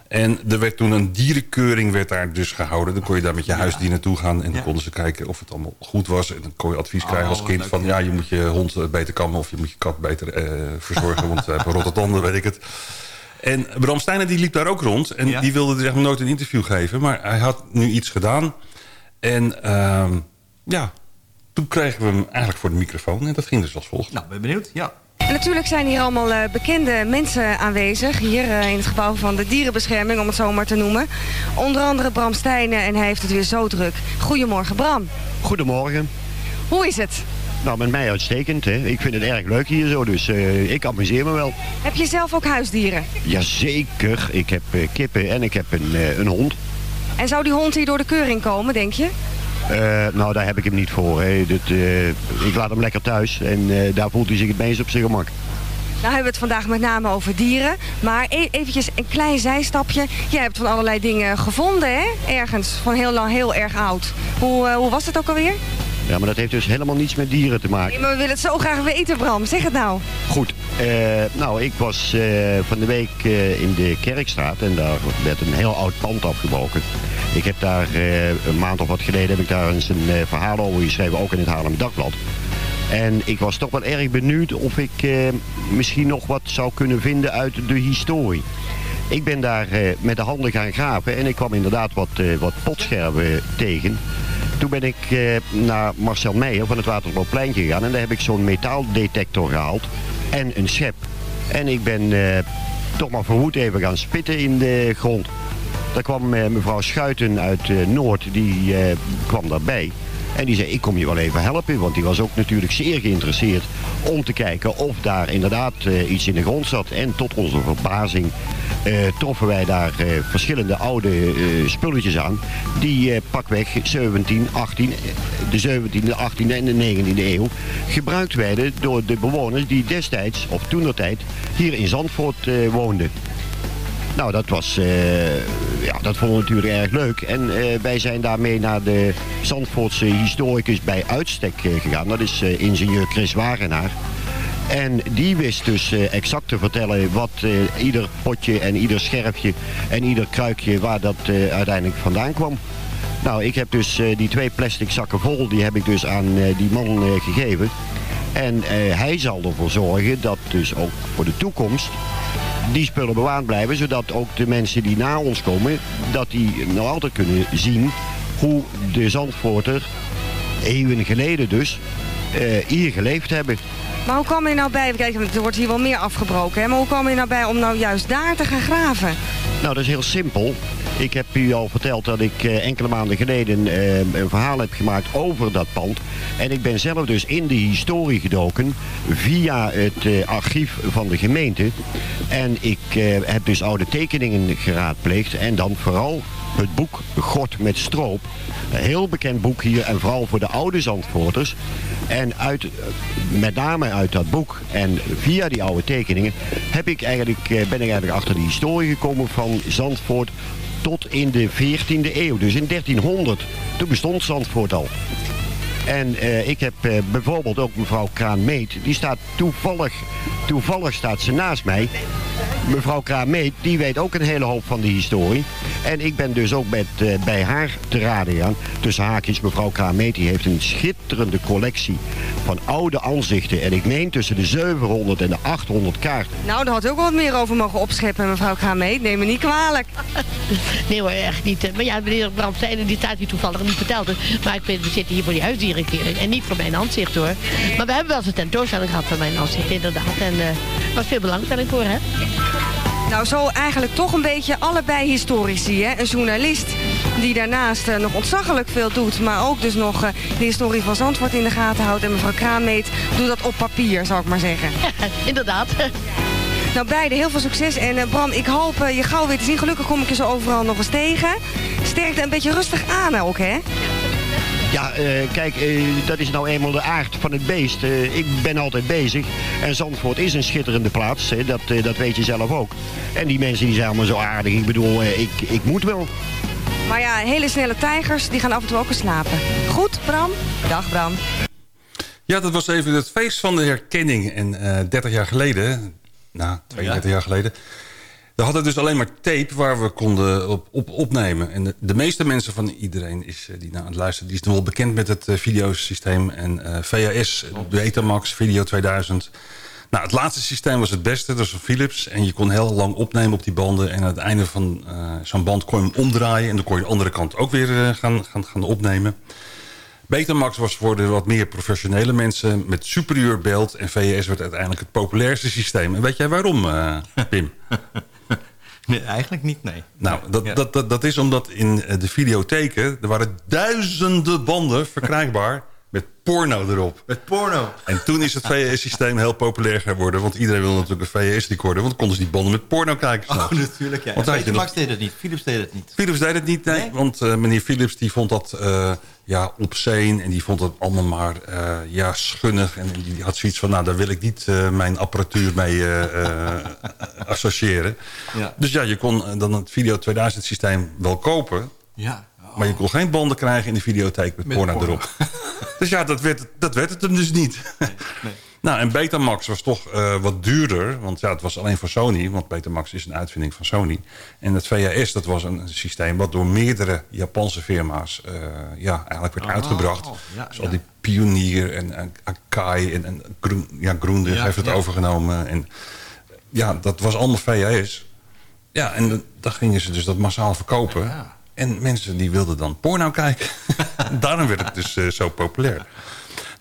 En er werd toen een dierenkeuring werd daar dus gehouden. Dan kon je daar met je huisdier naartoe gaan. En dan konden ze kijken of het allemaal goed was. En dan kon je advies krijgen als Oh, kind leuk. van... ja, je moet je hond eh, beter kammen of je moet je kat beter eh, verzorgen. want *laughs* ze hebben rotte tanden, weet ik het. En Bram Steiner die liep daar ook rond. En die wilde er echt nooit een interview geven. Maar hij had nu iets gedaan. En ehm, ja, toen kregen we hem eigenlijk voor de microfoon. En dat ging dus als volgt. Nou, ben benieuwd. Ja. En natuurlijk zijn hier allemaal eh, bekende mensen aanwezig. Hier eh, in het gebouw van de dierenbescherming, om het zo maar te noemen. Onder andere Bram Stijnen en hij heeft het weer zo druk. Goedemorgen Bram. Goedemorgen. Hoe is het? Nou, met mij uitstekend. Hè. Ik vind het erg leuk hier zo, dus eh, ik amuseer me wel. Heb je zelf ook huisdieren? Jazeker. Ik heb eh, kippen en ik heb een, eh, een hond. En zou die hond hier door de keuring komen, denk je? Nou, daar heb ik hem niet voor. Hè. Dat, ik laat hem lekker thuis en daar voelt hij zich het meest op zijn gemak. Nou hebben we het vandaag met name over dieren. Maar e eventjes een klein zijstapje. Jij hebt van allerlei dingen gevonden, hè? Ergens, van heel lang, heel erg oud. Hoe, hoe was het ook alweer? Ja, maar dat heeft dus helemaal niets met dieren te maken. Nee, maar we willen het zo graag weten, Bram. Zeg het nou. Goed, eh, nou ik was eh, van de week eh, in de Kerkstraat en daar werd een heel oud pand afgebroken. Ik heb daar een maand of wat geleden heb ik daar eens een verhaal over geschreven, ook in het Haarlem Dagblad. En ik was toch wel erg benieuwd of ik misschien nog wat zou kunnen vinden uit de historie. Ik ben daar met de handen gaan graven en ik kwam inderdaad wat, wat potscherven tegen. Toen ben ik eh, naar Marcel Meijer van het Waterloopplein gegaan en daar heb ik zo'n metaaldetector gehaald en een schep. En ik ben eh, toch maar verwoed even gaan spitten in de grond. Daar kwam eh, mevrouw Schuiten uit Noord, die kwam daarbij. En die zei, ik kom je wel even helpen, want die was ook natuurlijk zeer geïnteresseerd om te kijken of daar inderdaad iets in de grond zat. En tot onze verbazing troffen wij daar eh, verschillende oude eh, spulletjes aan, die eh, pakweg 17, 18, eh, de 17e, 18e en de 19e eeuw gebruikt werden door de bewoners die destijds, of toenertijd, hier in Zandvoort eh, woonden. Nou, dat was, eh, ja, dat vonden we natuurlijk erg leuk. En eh, wij zijn daarmee naar de Zandvoortse historicus bij uitstek eh, gegaan. Dat is eh, ingenieur Chris Wagenaar. En die wist dus eh, exact te vertellen wat eh, ieder potje en ieder scherfje en ieder kruikje waar dat eh, uiteindelijk vandaan kwam. Nou, ik heb dus die twee plastic zakken vol, die heb ik dus aan die man gegeven. En hij zal ervoor zorgen dat dus ook voor de toekomst die spullen bewaard blijven. Zodat ook de mensen die na ons komen, dat die nog altijd kunnen zien hoe de Zandvoorter, eeuwen geleden dus, eh, hier geleefd hebben. Maar hoe kwam je nou bij? Kijk, er wordt hier wel meer afgebroken, hè? Maar hoe kwam je nou bij om nou juist daar te gaan graven? Nou, dat is heel simpel. Ik heb u al verteld dat ik eh, enkele maanden geleden eh, een verhaal heb gemaakt over dat pand. En ik ben zelf dus in de historie gedoken via het eh, archief van de gemeente. En ik heb dus oude tekeningen geraadpleegd en dan vooral het boek God met stroop. Een heel bekend boek hier en vooral voor de oude Zandvoorters. En uit, met name uit dat boek en via die oude tekeningen heb ik eigenlijk, ben ik eigenlijk achter de historie gekomen van Zandvoort tot in de 14e eeuw. Dus in 1300, toen bestond Zandvoort al. En eh, ik heb eh, bijvoorbeeld ook mevrouw Kraan-Meet, die staat toevallig, toevallig staat ze naast mij. Mevrouw Kraan-Meet, die weet ook een hele hoop van de historie. En ik ben dus ook met, eh, bij haar te raden. Tussen haakjes, mevrouw Kraan-Meet, die heeft een schitterende collectie van oude aanzichten. En ik meen tussen de 700 en de 800 kaarten. Nou, daar had u ook wat meer over mogen opscheppen, mevrouw Krameet. Neem me niet kwalijk. *laughs* Nee hoor, echt niet. Maar ja, meneer Bram Steijnen, die staat hier toevallig niet verteld. Maar ik ben, we zitten hier voor die huisdierenkering. En niet voor mijn aanzicht hoor. Maar we hebben wel eens een tentoonstelling gehad van mijn aanzicht, inderdaad. En eh, er was veel belangstelling voor, hè? Nou, zo eigenlijk toch een beetje allebei historici, hè? Een journalist die daarnaast eh, nog ontzaglijk veel doet, maar ook dus nog eh, de historie van Zandvoort in de gaten houdt. En mevrouw Kraanmeet doet dat op papier, zou ik maar zeggen. inderdaad. Nou, beide heel veel succes. En eh, Bram, ik hoop je gauw weer te zien. Gelukkig kom ik je zo overal nog eens tegen. Sterkte een beetje rustig aan ook, hè? Ja, eh, kijk, eh, dat is nou eenmaal de aard van het beest. Eh, ik ben altijd bezig. En Zandvoort is een schitterende plaats. hè, dat, dat weet je zelf ook. En die mensen die zijn allemaal zo aardig. Ik bedoel, eh, ik, ik moet wel. Maar ja, hele snelle tijgers, die gaan af en toe ook eens slapen. Goed, Bram? Dag, Bram. Ja, dat was even het feest van de herkenning. En eh 30 jaar geleden, nou, 32 jaar geleden... we hadden dus alleen maar tape waar we konden op, op opnemen. En de, meeste mensen van iedereen is, eh, die naar het luisteren... die is nog wel bekend met het eh, videosysteem. En eh, VHS, Betamax, Video 2000... Nou, het laatste systeem was het beste, dat was van Philips. En je kon heel lang opnemen op die banden. En aan het einde van zo'n band kon je hem omdraaien. En dan kon je de andere kant ook weer gaan, gaan, gaan opnemen. Betamax was voor de wat meer professionele mensen met superieur beeld. En VHS werd uiteindelijk het populairste systeem. En weet jij waarom, eh, *laughs* Pim? Nee, eigenlijk niet, nee. Nou, dat, Ja. dat, dat, dat is omdat in eh, de videotheken... er waren duizenden banden verkrijgbaar met porno erop. Met porno. En toen is het VHS-systeem heel populair geworden. Want iedereen wilde natuurlijk een VHS-recorder. Want konden ze die banden met porno kijken. Oh, natuurlijk, ja. Want nog- Max deed het niet. Philips deed het niet. Philips deed het niet, nee. Want eh, meneer Philips die vond dat eh ja, obscene. En die vond het allemaal maar eh, ja, schunnig. En die had zoiets van, nou, daar wil ik niet mijn apparatuur mee *laughs* associëren. Ja. Dus ja, je kon dan het Video 2000 systeem wel kopen. Ja. Maar je kon geen banden krijgen in de videotheek met, Met porno, porno. erop. *laughs* dus ja, dat werd, dat werd het hem dus niet. *laughs* nou, en Betamax was toch eh, wat duurder. Want ja, het was alleen voor Sony. Want Betamax is een uitvinding van Sony. En het VHS, dat was een systeem... wat door meerdere Japanse firma's eh, ja, eigenlijk werd Oh, uitgebracht. ja, dus al ja. die Pionier en, en Akai en, en Groen, ja, Groendig Ja, heeft het ja. overgenomen. En ja, dat was allemaal VHS. Ja, en dan- gingen ze dus dat massaal verkopen. En mensen die wilden dan porno kijken. *laughs* Daarom werd het dus eh, zo populair.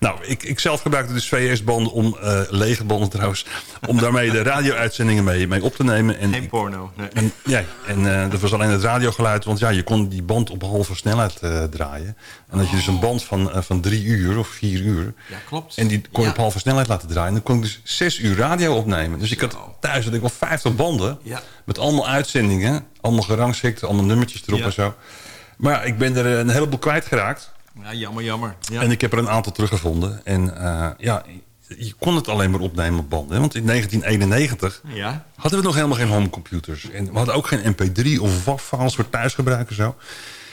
Nou, ik, ik zelf gebruikte dus VS-banden om, eh, lege banden trouwens... om daarmee de radio-uitzendingen mee, mee op te nemen. En, Geen porno. Nee. en, ja, en eh, dat was alleen het radiogeluid. Want ja, je kon die band op halve snelheid eh, draaien. En dat je dus een band van, van drie uur of vier uur... Ja, klopt. En die kon je Ja. op halve snelheid laten draaien. En dan kon ik dus zes uur radio opnemen. Dus ik had thuis had ik wel 50 banden. Ja. Met allemaal uitzendingen. Allemaal gerangschikt. Allemaal nummertjes erop Ja. en zo. Maar ja, ik ben er een heleboel kwijtgeraakt. Ja, jammer, jammer. Ja. En ik heb er een aantal teruggevonden. En eh, ja, je kon het alleen maar opnemen op banden. hè. Want in 1991 Ja. hadden we nog helemaal geen homecomputers. En we hadden ook geen mp3 of WAV-files voor thuisgebruik en zo.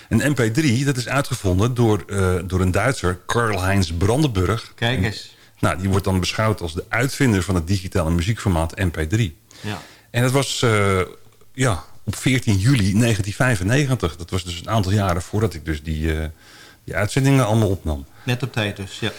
Een mp3, dat is uitgevonden door, eh, door een Duitser, Karl-Heinz Brandenburg. Kijk eens. Nou, die wordt dan beschouwd als de uitvinder van het digitale muziekformaat MP3. Ja. En dat was eh, ja, op 14 juli 1995. Dat was dus een aantal jaren voordat ik dus die, die uitzendingen allemaal opnam. Net op tijd dus, ja.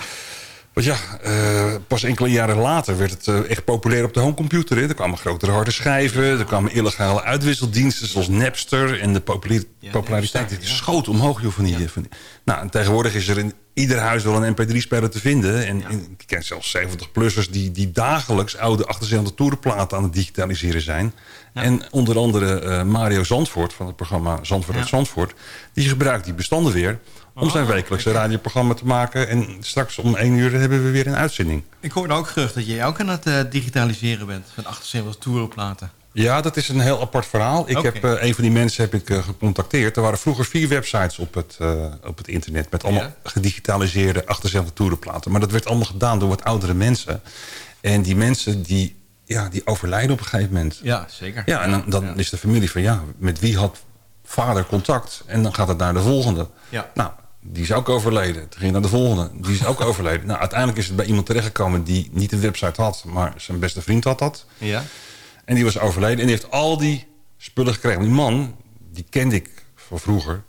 Want ja, eh, pas enkele jaren later werd het eh, echt populair op de homecomputer. Hè. Er kwamen grotere harde schijven, er kwamen illegale uitwisseldiensten zoals Napster. En de populair- populariteit die schoot omhoog. Joh, van die, van die- Nou, en tegenwoordig is er in ieder huis wel een mp3-speler te vinden. En, en ik ken zelfs 70-plussers die, die dagelijks oude 78 toerenplaten aan het digitaliseren zijn. En onder andere eh, Mario Zandvoort van het programma Zandvoort uit. Zandvoort. Die gebruikt die bestanden weer om zijn wekelijkse radioprogramma te maken. En straks om één uur hebben we weer een uitzending. Ik hoorde ook gerucht dat jij ook aan het eh, digitaliseren bent. Van 78 toerenplaten. Ja, dat is een heel apart verhaal. Ik heb eh, een van die mensen heb ik eh, gecontacteerd. Er waren vroeger vier websites op het, op het internet... met allemaal Ja. gedigitaliseerde 78 toerenplaten. Maar dat werd allemaal gedaan door wat oudere mensen. En die mensen die, ja, die overlijden op een gegeven moment. Ja, zeker. Ja, en dan, dan is de familie van... ja, met wie had vader contact? En dan gaat het naar de volgende. Ja. Nou, die is ook overleden. Toen ging naar de volgende. Die is ook *laughs* overleden. Nou, uiteindelijk is het bij iemand terechtgekomen... die niet een website had, maar zijn beste vriend had dat. Ja. En die was overleden en die heeft al die spullen gekregen. Die man, die kende ik van vroeger.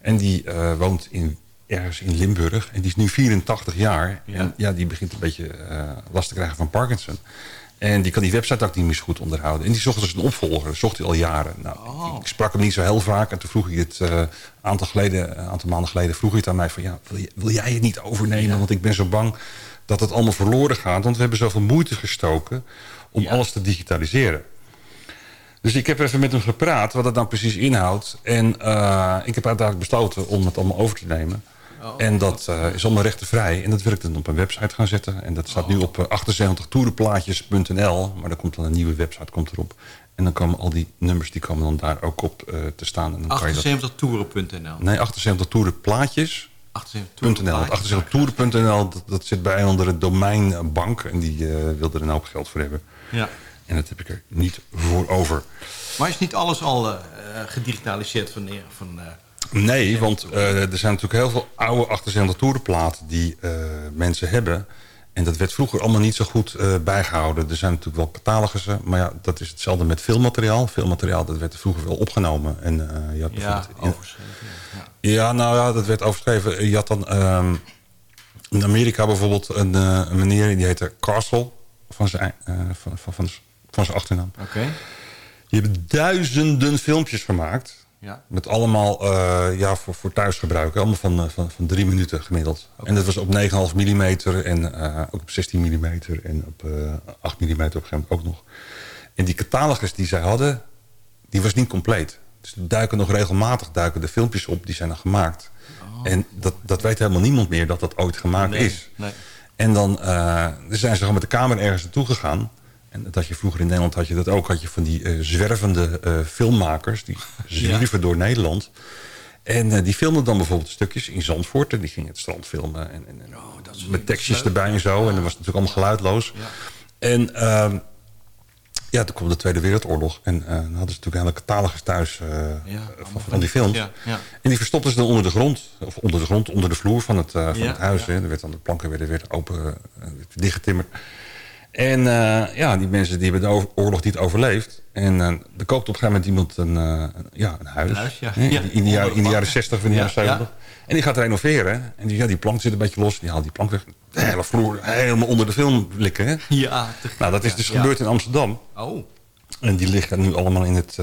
En die eh, woont in, ergens in Limburg. En die is nu 84 jaar. Ja. En ja, die begint een beetje eh, last te krijgen van Parkinson. En die kan die website ook niet meer zo goed onderhouden. En die zocht dus een opvolger. Dat zocht hij al jaren. Nou, ik, ik sprak hem niet zo heel vaak. En toen vroeg hij het eh, een aantal, geleden, een aantal maanden geleden... vroeg hij het aan mij van... Ja, wil, je- wil jij het niet overnemen? Want ik ben zo bang dat het allemaal verloren gaat. Want we hebben zoveel moeite gestoken om alles te digitaliseren. Dus ik heb even met hem gepraat wat het nou precies inhoudt. En eh, ik heb uiteindelijk besloten om het allemaal over te nemen. En dat eh, is allemaal rechtenvrij. En dat wil ik dan op een website gaan zetten. En dat staat nu op uh, 78toerenplaatjes.nl. Maar dan komt dan een nieuwe website komt erop. En dan komen al die nummers die komen dan daar ook op uh, te staan. En dan 78toeren.nl Nee, 78toerenplaatjes. 78toeren.nl 78toeren.nl, dat, dat zit bij een andere domeinbank. En die wilde er een hoop geld voor hebben. Ja. En dat heb ik er niet voor over. Maar is niet alles al gedigitaliseerd van... van Nee, want uh, er zijn natuurlijk heel veel oude 78 toerenplaten die uh, mensen hebben. En dat werd vroeger allemaal niet zo goed uh, bijgehouden. Er zijn natuurlijk wel catalogussen, maar ja, dat is hetzelfde met filmmateriaal. Filmmateriaal, dat werd vroeger wel opgenomen. En, je had ja, overschreven. Ja. ja, nou ja, dat werd overschreven. Je had dan ehm, in Amerika bijvoorbeeld een, een meneer, die heette Castle, van zijn, van, van, van, van zijn achternaam. Oké. Okay. Die hebben duizenden filmpjes gemaakt... Ja. Met allemaal uh, ja, voor, voor thuisgebruik. Allemaal van, uh, van, van drie minuten gemiddeld. Okay. En dat was op 9,5 mm en uh, ook op 16 mm en op 8 mm op een gegeven moment ook nog. En die catalogus die zij hadden, die was niet compleet. Dus er duiken nog regelmatig duiken de filmpjes op, die zijn dan gemaakt. Oh. En dat, dat weet helemaal niemand meer dat dat ooit gemaakt nee, is. Nee. En dan zijn ze gewoon met de kamer ergens naartoe gegaan. En dat je vroeger in Nederland had je dat ook. Had je van die uh, zwervende uh, filmmakers. Die zwierven *laughs* ja. door Nederland. En uh, die filmden dan bijvoorbeeld stukjes in Zandvoort. En die gingen het strand filmen. En, en, en oh, met tekstjes erbij en zo. Ja. En dat was natuurlijk allemaal geluidloos. Ja. En uh, ja, toen kwam de Tweede Wereldoorlog. En dan hadden ze natuurlijk hele catalogus thuis van, van, die films. En die verstopten ze dan onder de grond. Of onder de grond, onder de vloer van het, van het huis. Hè. Er werd dan de planken werden weer open, dichtgetimmerd. En uh, ja, die mensen die hebben de oorlog niet overleefd. En uh, er koopt op een gegeven moment iemand een, uh, ja, een huis. Een huis ja. In, de jaren, in de jaren 60 of in de jaren 70. En die gaat renoveren. En die, ja, die plank zit een beetje los. Die haalt die plank weg. De hele vloer helemaal onder de film likken. Hè? Ja. Nou, dat is dus gebeurd in Amsterdam. Oh. En die liggen nu allemaal in het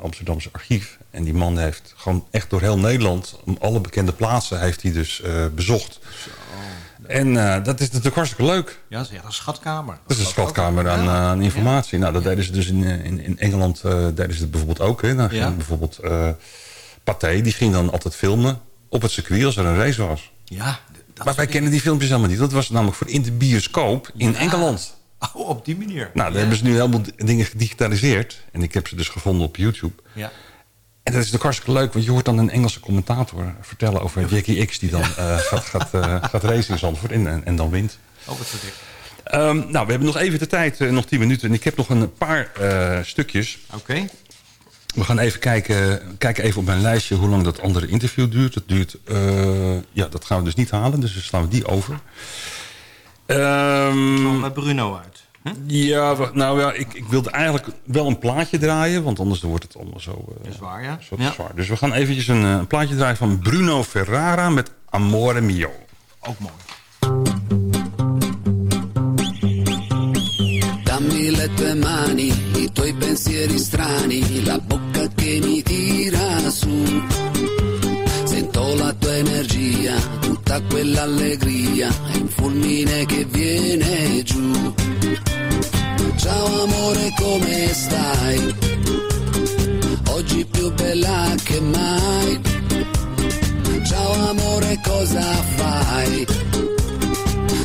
Amsterdamse archief. En die man heeft gewoon echt door heel Nederland... alle bekende plaatsen heeft hij dus bezocht. Zo. En uh, dat is natuurlijk hartstikke leuk. Ja, dat is een schatkamer. Dat is een schatkamer aan, uh, aan informatie. Nou, dat deden ze dus in, in, in Engeland uh, deden ze het bijvoorbeeld ook. Hè. Dan ja. Bijvoorbeeld Pathé, die ging dan altijd filmen op het circuit als er een race was. Ja. Maar wij kennen die filmpjes helemaal niet. Dat was namelijk voor in de bioscoop in. Engeland. *laughs* Oh, op die manier. Nou, daar hebben ze nu helemaal dingen gedigitaliseerd. En ik heb ze dus gevonden op YouTube. Ja. En dat is natuurlijk hartstikke leuk, want je hoort dan een Engelse commentator vertellen over Jackie X... die dan uh, gaat, gaat, uh, *laughs* gaat racen in Zandvoort en, en, en dan wint. Oh, wat verdikt. Um, nou, we hebben nog even de tijd, uh, nog 10 minuten. En ik heb nog een paar stukjes. Oké. Okay. We gaan even kijken, kijken even op mijn lijstje hoe lang dat andere interview duurt. Dat duurt, ja, dat gaan we dus niet halen, dus dan slaan we die over. Um, met Bruno uit. Hm? Ja, nou ja, ik, ik, wilde eigenlijk wel een plaatje draaien, want anders wordt het allemaal zo, uh, zwaar. Ja? zo ja. zwaar. Dus we gaan eventjes een, een, plaatje draaien van Bruno Ferrara met Amore Mio. Ook mooi. Dammi le tue mani, i tuoi pensieri strani, la bocca che mi tira su. La tua energia, tutta quell'allegria, è un fulmine che viene giù. Ciao amore come stai? Oggi più bella che mai. Ciao amore cosa fai?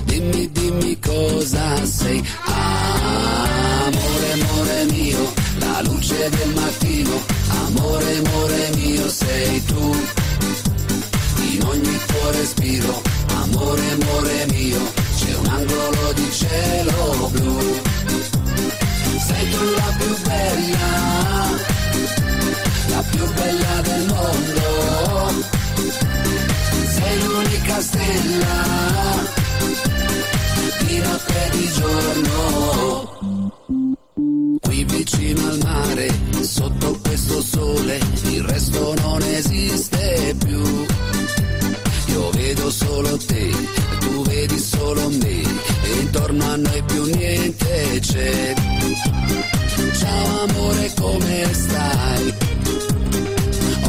Dimmi, dimmi cosa sei. Amore, amore mio, la luce del mattino. Amore, amore mio sei tu. In ogni tuo respiro. Amore, amore mio, c'è un angolo di cielo blu sei tu la più bella, la più bella del mondo, sei l'unica stella, di notte e di giorno. Qui vicino al mare, sotto questo sole, il resto non esiste più. Io vedo solo te, tu vedi solo me, e intorno a noi più niente c'è. Ciao amore come stai?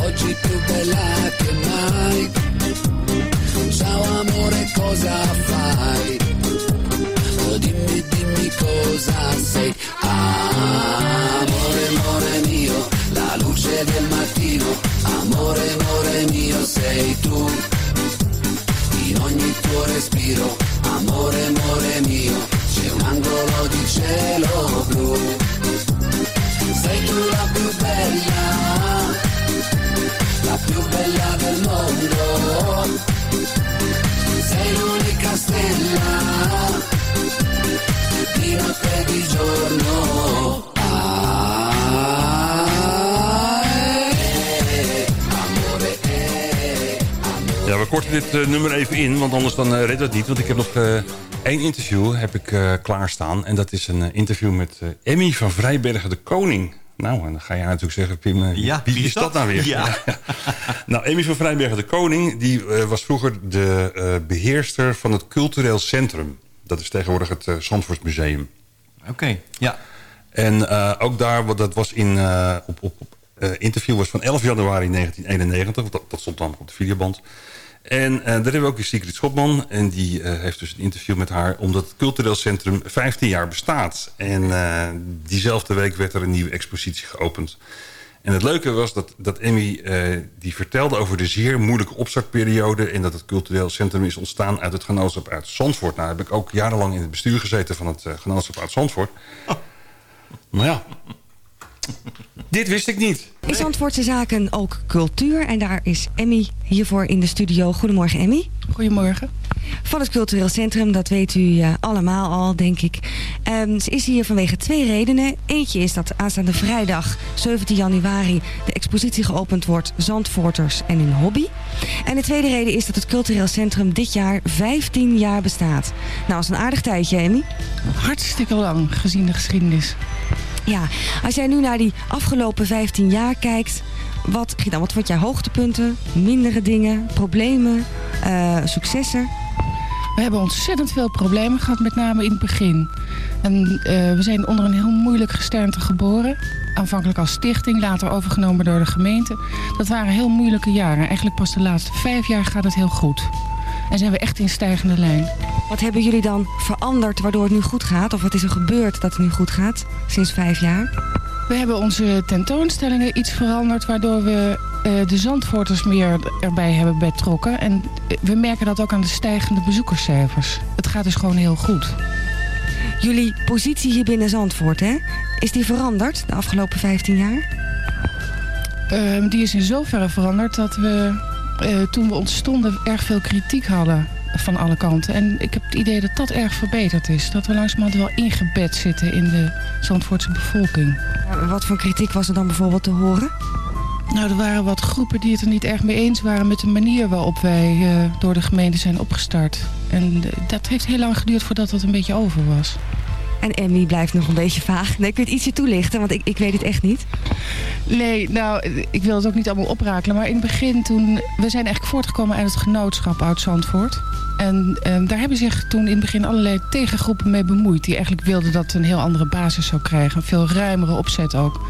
Oggi più bella che mai. Ciao amore cosa fai? Oh, dimmi dimmi cosa sei. Amore amore mio, la luce del mattino. Amore amore mio sei tu. Respiro, amore, amore mio, c'è un angolo di cielo blu. Sei tu la più bella, la più bella del mondo. Sei l'unica stella, di notte e di giorno. Ja, we korten dit eh, nummer even in, want anders dan uh, redt het niet. Want ik heb nog eh, één interview heb ik, klaarstaan. En dat is een interview met Emmy van Vrijbergen de Koning. Nou, en dan ga je natuurlijk zeggen, Pim, Ja, wie is dat nou weer? *laughs* Ja. nou, Emmy van Vrijbergen de Koning... die was vroeger de eh, beheerster van het cultureel centrum. Dat is tegenwoordig het uh, Zandvoortsmuseum. Oké, ja. En ook daar, wat dat was in op, op, interview was van 11 januari 1991. Dat, dat stond dan op de videoband. En daar hebben we ook weer Sigrid Schotman. En die heeft dus een interview met haar... omdat het cultureel centrum 15 jaar bestaat. En diezelfde week werd er een nieuwe expositie geopend. En het leuke was dat, dat Emmy die vertelde over de zeer moeilijke opstartperiode... en dat het cultureel centrum is ontstaan uit het genootschap uit Zandvoort. Nou heb ik ook jarenlang in het bestuur gezeten van het genootschap uit Zandvoort... Oh. Nou ja, dit wist ik niet. In Zandvoortse Zaken ook cultuur. En daar is Emmy hiervoor in de studio. Goedemorgen Emmy. Goedemorgen. Van het Cultureel Centrum, dat weet u uh, allemaal al, denk ik. Um, ze is hier vanwege twee redenen. Eentje is dat aanstaande vrijdag, 17 januari... de expositie geopend wordt Zandvoorters en hun hobby. En de tweede reden is dat het Cultureel Centrum dit jaar 15 jaar bestaat. Nou, dat is een aardig tijdje, Emmy. Hartstikke lang, gezien de geschiedenis. Ja, als jij nu naar die afgelopen 15 jaar kijkt... Wat, dan, wat vond jij hoogtepunten, mindere dingen, problemen, uh, successen? We hebben ontzettend veel problemen gehad, met name in het begin. En uh, we zijn onder een heel moeilijk gesternte geboren. Aanvankelijk als stichting, later overgenomen door de gemeente. Dat waren heel moeilijke jaren. Eigenlijk pas de laatste vijf jaar gaat het heel goed. En zijn we echt in stijgende lijn. Wat hebben jullie dan veranderd waardoor het nu goed gaat? Of wat is er gebeurd dat het nu goed gaat sinds vijf jaar? We hebben onze tentoonstellingen iets veranderd... waardoor we uh, de Zandvoorters meer erbij hebben betrokken. En we merken dat ook aan de stijgende bezoekerscijfers. Het gaat dus gewoon heel goed. Jullie positie hier binnen Zandvoort, hè? Is die veranderd de afgelopen 15 jaar? Uh, die is in zoverre veranderd dat we uh, toen we ontstonden erg veel kritiek hadden van alle kanten. En ik heb het idee dat dat erg verbeterd is. Dat we langzamerhand wel ingebed zitten in de Zandvoortse bevolking. Wat voor kritiek was er dan bijvoorbeeld te horen? Nou, er waren wat groepen die het er niet erg mee eens waren... met de manier waarop wij uh, door de gemeente zijn opgestart. En uh, dat heeft heel lang geduurd voordat dat een beetje over was. En Emmy blijft nog een beetje vaag. Nee, ik wil het ietsje toelichten, want ik, ik weet het echt niet. Nee, nou, ik wil het ook niet allemaal oprakelen. Maar in het begin toen... We zijn eigenlijk voortgekomen uit het genootschap Oud-Zandvoort. En um, daar hebben zich toen in het begin allerlei tegengroepen mee bemoeid. Die eigenlijk wilden dat het een heel andere basis zou krijgen. Een veel ruimere opzet ook.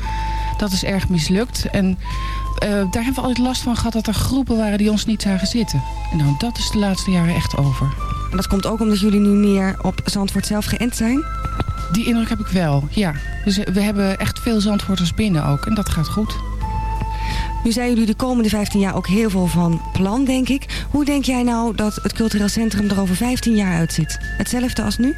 Dat is erg mislukt. En uh, daar hebben we altijd last van gehad dat er groepen waren die ons niet zagen zitten. En nou, dat is de laatste jaren echt over. En dat komt ook omdat jullie nu meer op Zandvoort zelf geënt zijn? Die indruk heb ik wel, ja. Dus we hebben echt veel Zandvoorters binnen ook. En dat gaat goed. Nu zijn jullie de komende 15 jaar ook heel veel van plan, denk ik. Hoe denk jij nou dat het cultureel centrum er over 15 jaar uitziet? Hetzelfde als nu?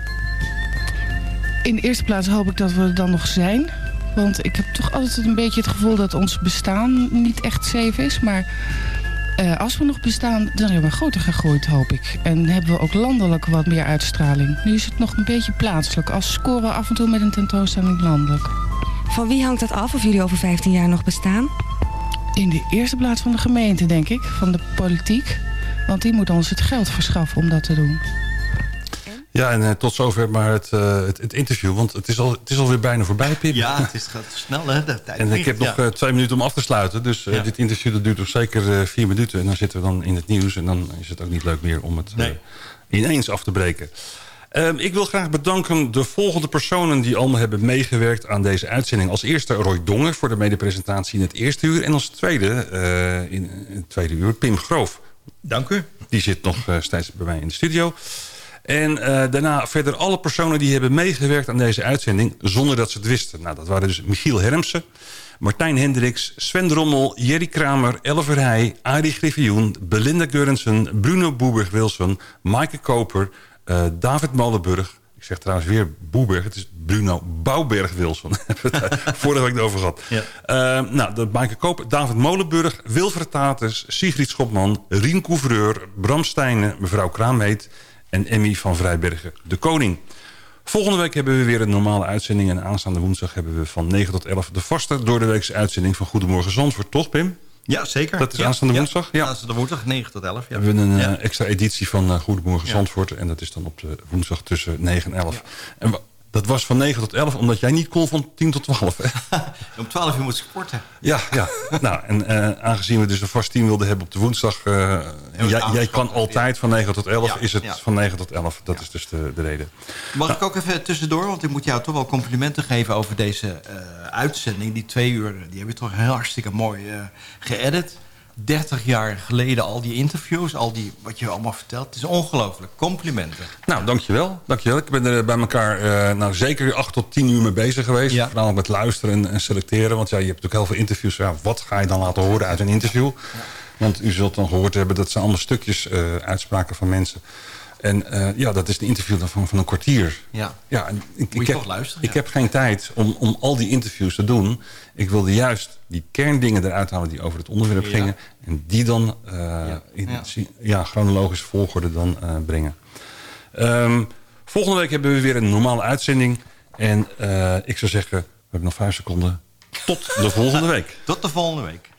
In de eerste plaats hoop ik dat we er dan nog zijn. Want ik heb toch altijd een beetje het gevoel dat ons bestaan niet echt safe is. Maar uh, als we nog bestaan, dan hebben we groter gegroeid, hoop ik. En hebben we ook landelijk wat meer uitstraling. Nu is het nog een beetje plaatselijk. Als scoren we af en toe met een tentoonstelling landelijk. Van wie hangt dat af of jullie over 15 jaar nog bestaan? In de eerste plaats van de gemeente, denk ik. Van de politiek. Want die moet ons het geld verschaffen om dat te doen. Ja, en uh, tot zover maar het, uh, het, het, interview. Want het is, al, het is alweer bijna voorbij, Pip. Ja, het is, gaat snel, hè? De tijd en ik heb nog uh, twee minuten om af te sluiten. Dus ja. dit interview dat duurt nog zeker vier minuten. En dan zitten we dan in het nieuws. En dan is het ook niet leuk meer om het nee. ineens af te breken. Um, ik wil graag bedanken de volgende personen die allemaal hebben meegewerkt aan deze uitzending. Als eerste Roy Dongen voor de medepresentatie in het eerste uur. En als tweede, uh, in het tweede uur, Pim Groof. Dank u. Die zit nog uh, steeds bij mij in de studio. En uh, daarna verder alle personen die hebben meegewerkt aan deze uitzending... zonder dat ze het wisten. Nou, dat waren dus Michiel Hermsen, Martijn Hendricks, Sven Drommel, Jerry Kramer, Elle Verheij... Arie Griffioen, Belinda Geurensen, Bruno Boeberg-Wilson... Maaike Koper, eh, David Molenburg... Ik zeg trouwens weer Boeberg. Het is Bruno Bouwberg-Wilson. *laughs* Vorige week over gehad. Ja. Eh, nou, Maaike Koper, David Molenburg, Wilfred Tatus... Sigrid Schopman, Rien Couvreur, Bram Stijnen... mevrouw Kraamheet en Emmy van Vrijbergen, de koning. Volgende week hebben we weer een normale uitzending... en aanstaande woensdag hebben we van 9 tot 11... de vaste doordeweekse uitzending van Goedemorgen Zandvoort. Toch, Pim? Ja, zeker. Dat is Ja, aanstaande ja. woensdag? Ja. Aanstaande woensdag, 9 tot 11. We Ja. hebben een eh, extra editie van eh, Goedemorgen. Zandvoort. En dat is dan op de woensdag tussen 9 en 11. En dat was van 9 tot 11, omdat jij niet kon van 10 tot 12. Hè? *laughs* Om 12 uur moet sporten. Ja, ja. nou, en eh, aangezien we dus een vast team wilden hebben op de woensdag... eh, jij, jij kan altijd van 9 tot 11, Ja, is het ja. van 9 tot 11. Dat is dus de, de reden. Mag ik ook even tussendoor, want ik moet jou toch wel complimenten geven over deze eh, uitzending. Die twee uur, die heb je toch heel hartstikke mooi geëdit. 30 jaar geleden al die interviews, al die wat je allemaal vertelt. Het is ongelooflijk. Complimenten. Nou, dankjewel. dankjewel. Ik ben er bij elkaar eh, nou, zeker 8 tot 10 uur mee bezig geweest. Vooral met luisteren en, en selecteren. Want ja, je hebt natuurlijk heel veel interviews. Ja, wat ga je dan laten horen uit een interview? Want u zult dan gehoord hebben dat ze allemaal stukjes eh, uitspraken van mensen. En eh, ja, dat is een interview dan van, van een kwartier. Ja. Ja, en ik, ik, heb, luisteren, ik heb geen tijd om, om al die interviews te doen. Ik wilde juist die kerndingen eruit halen die over het onderwerp Ja. gingen. En die dan eh, in Ja. ja, chronologische volgorde dan eh, brengen. Ehm, volgende week hebben we weer een normale uitzending. En ik zou zeggen, we hebben nog vijf seconden. Tot de volgende week. *laughs* Tot de volgende week.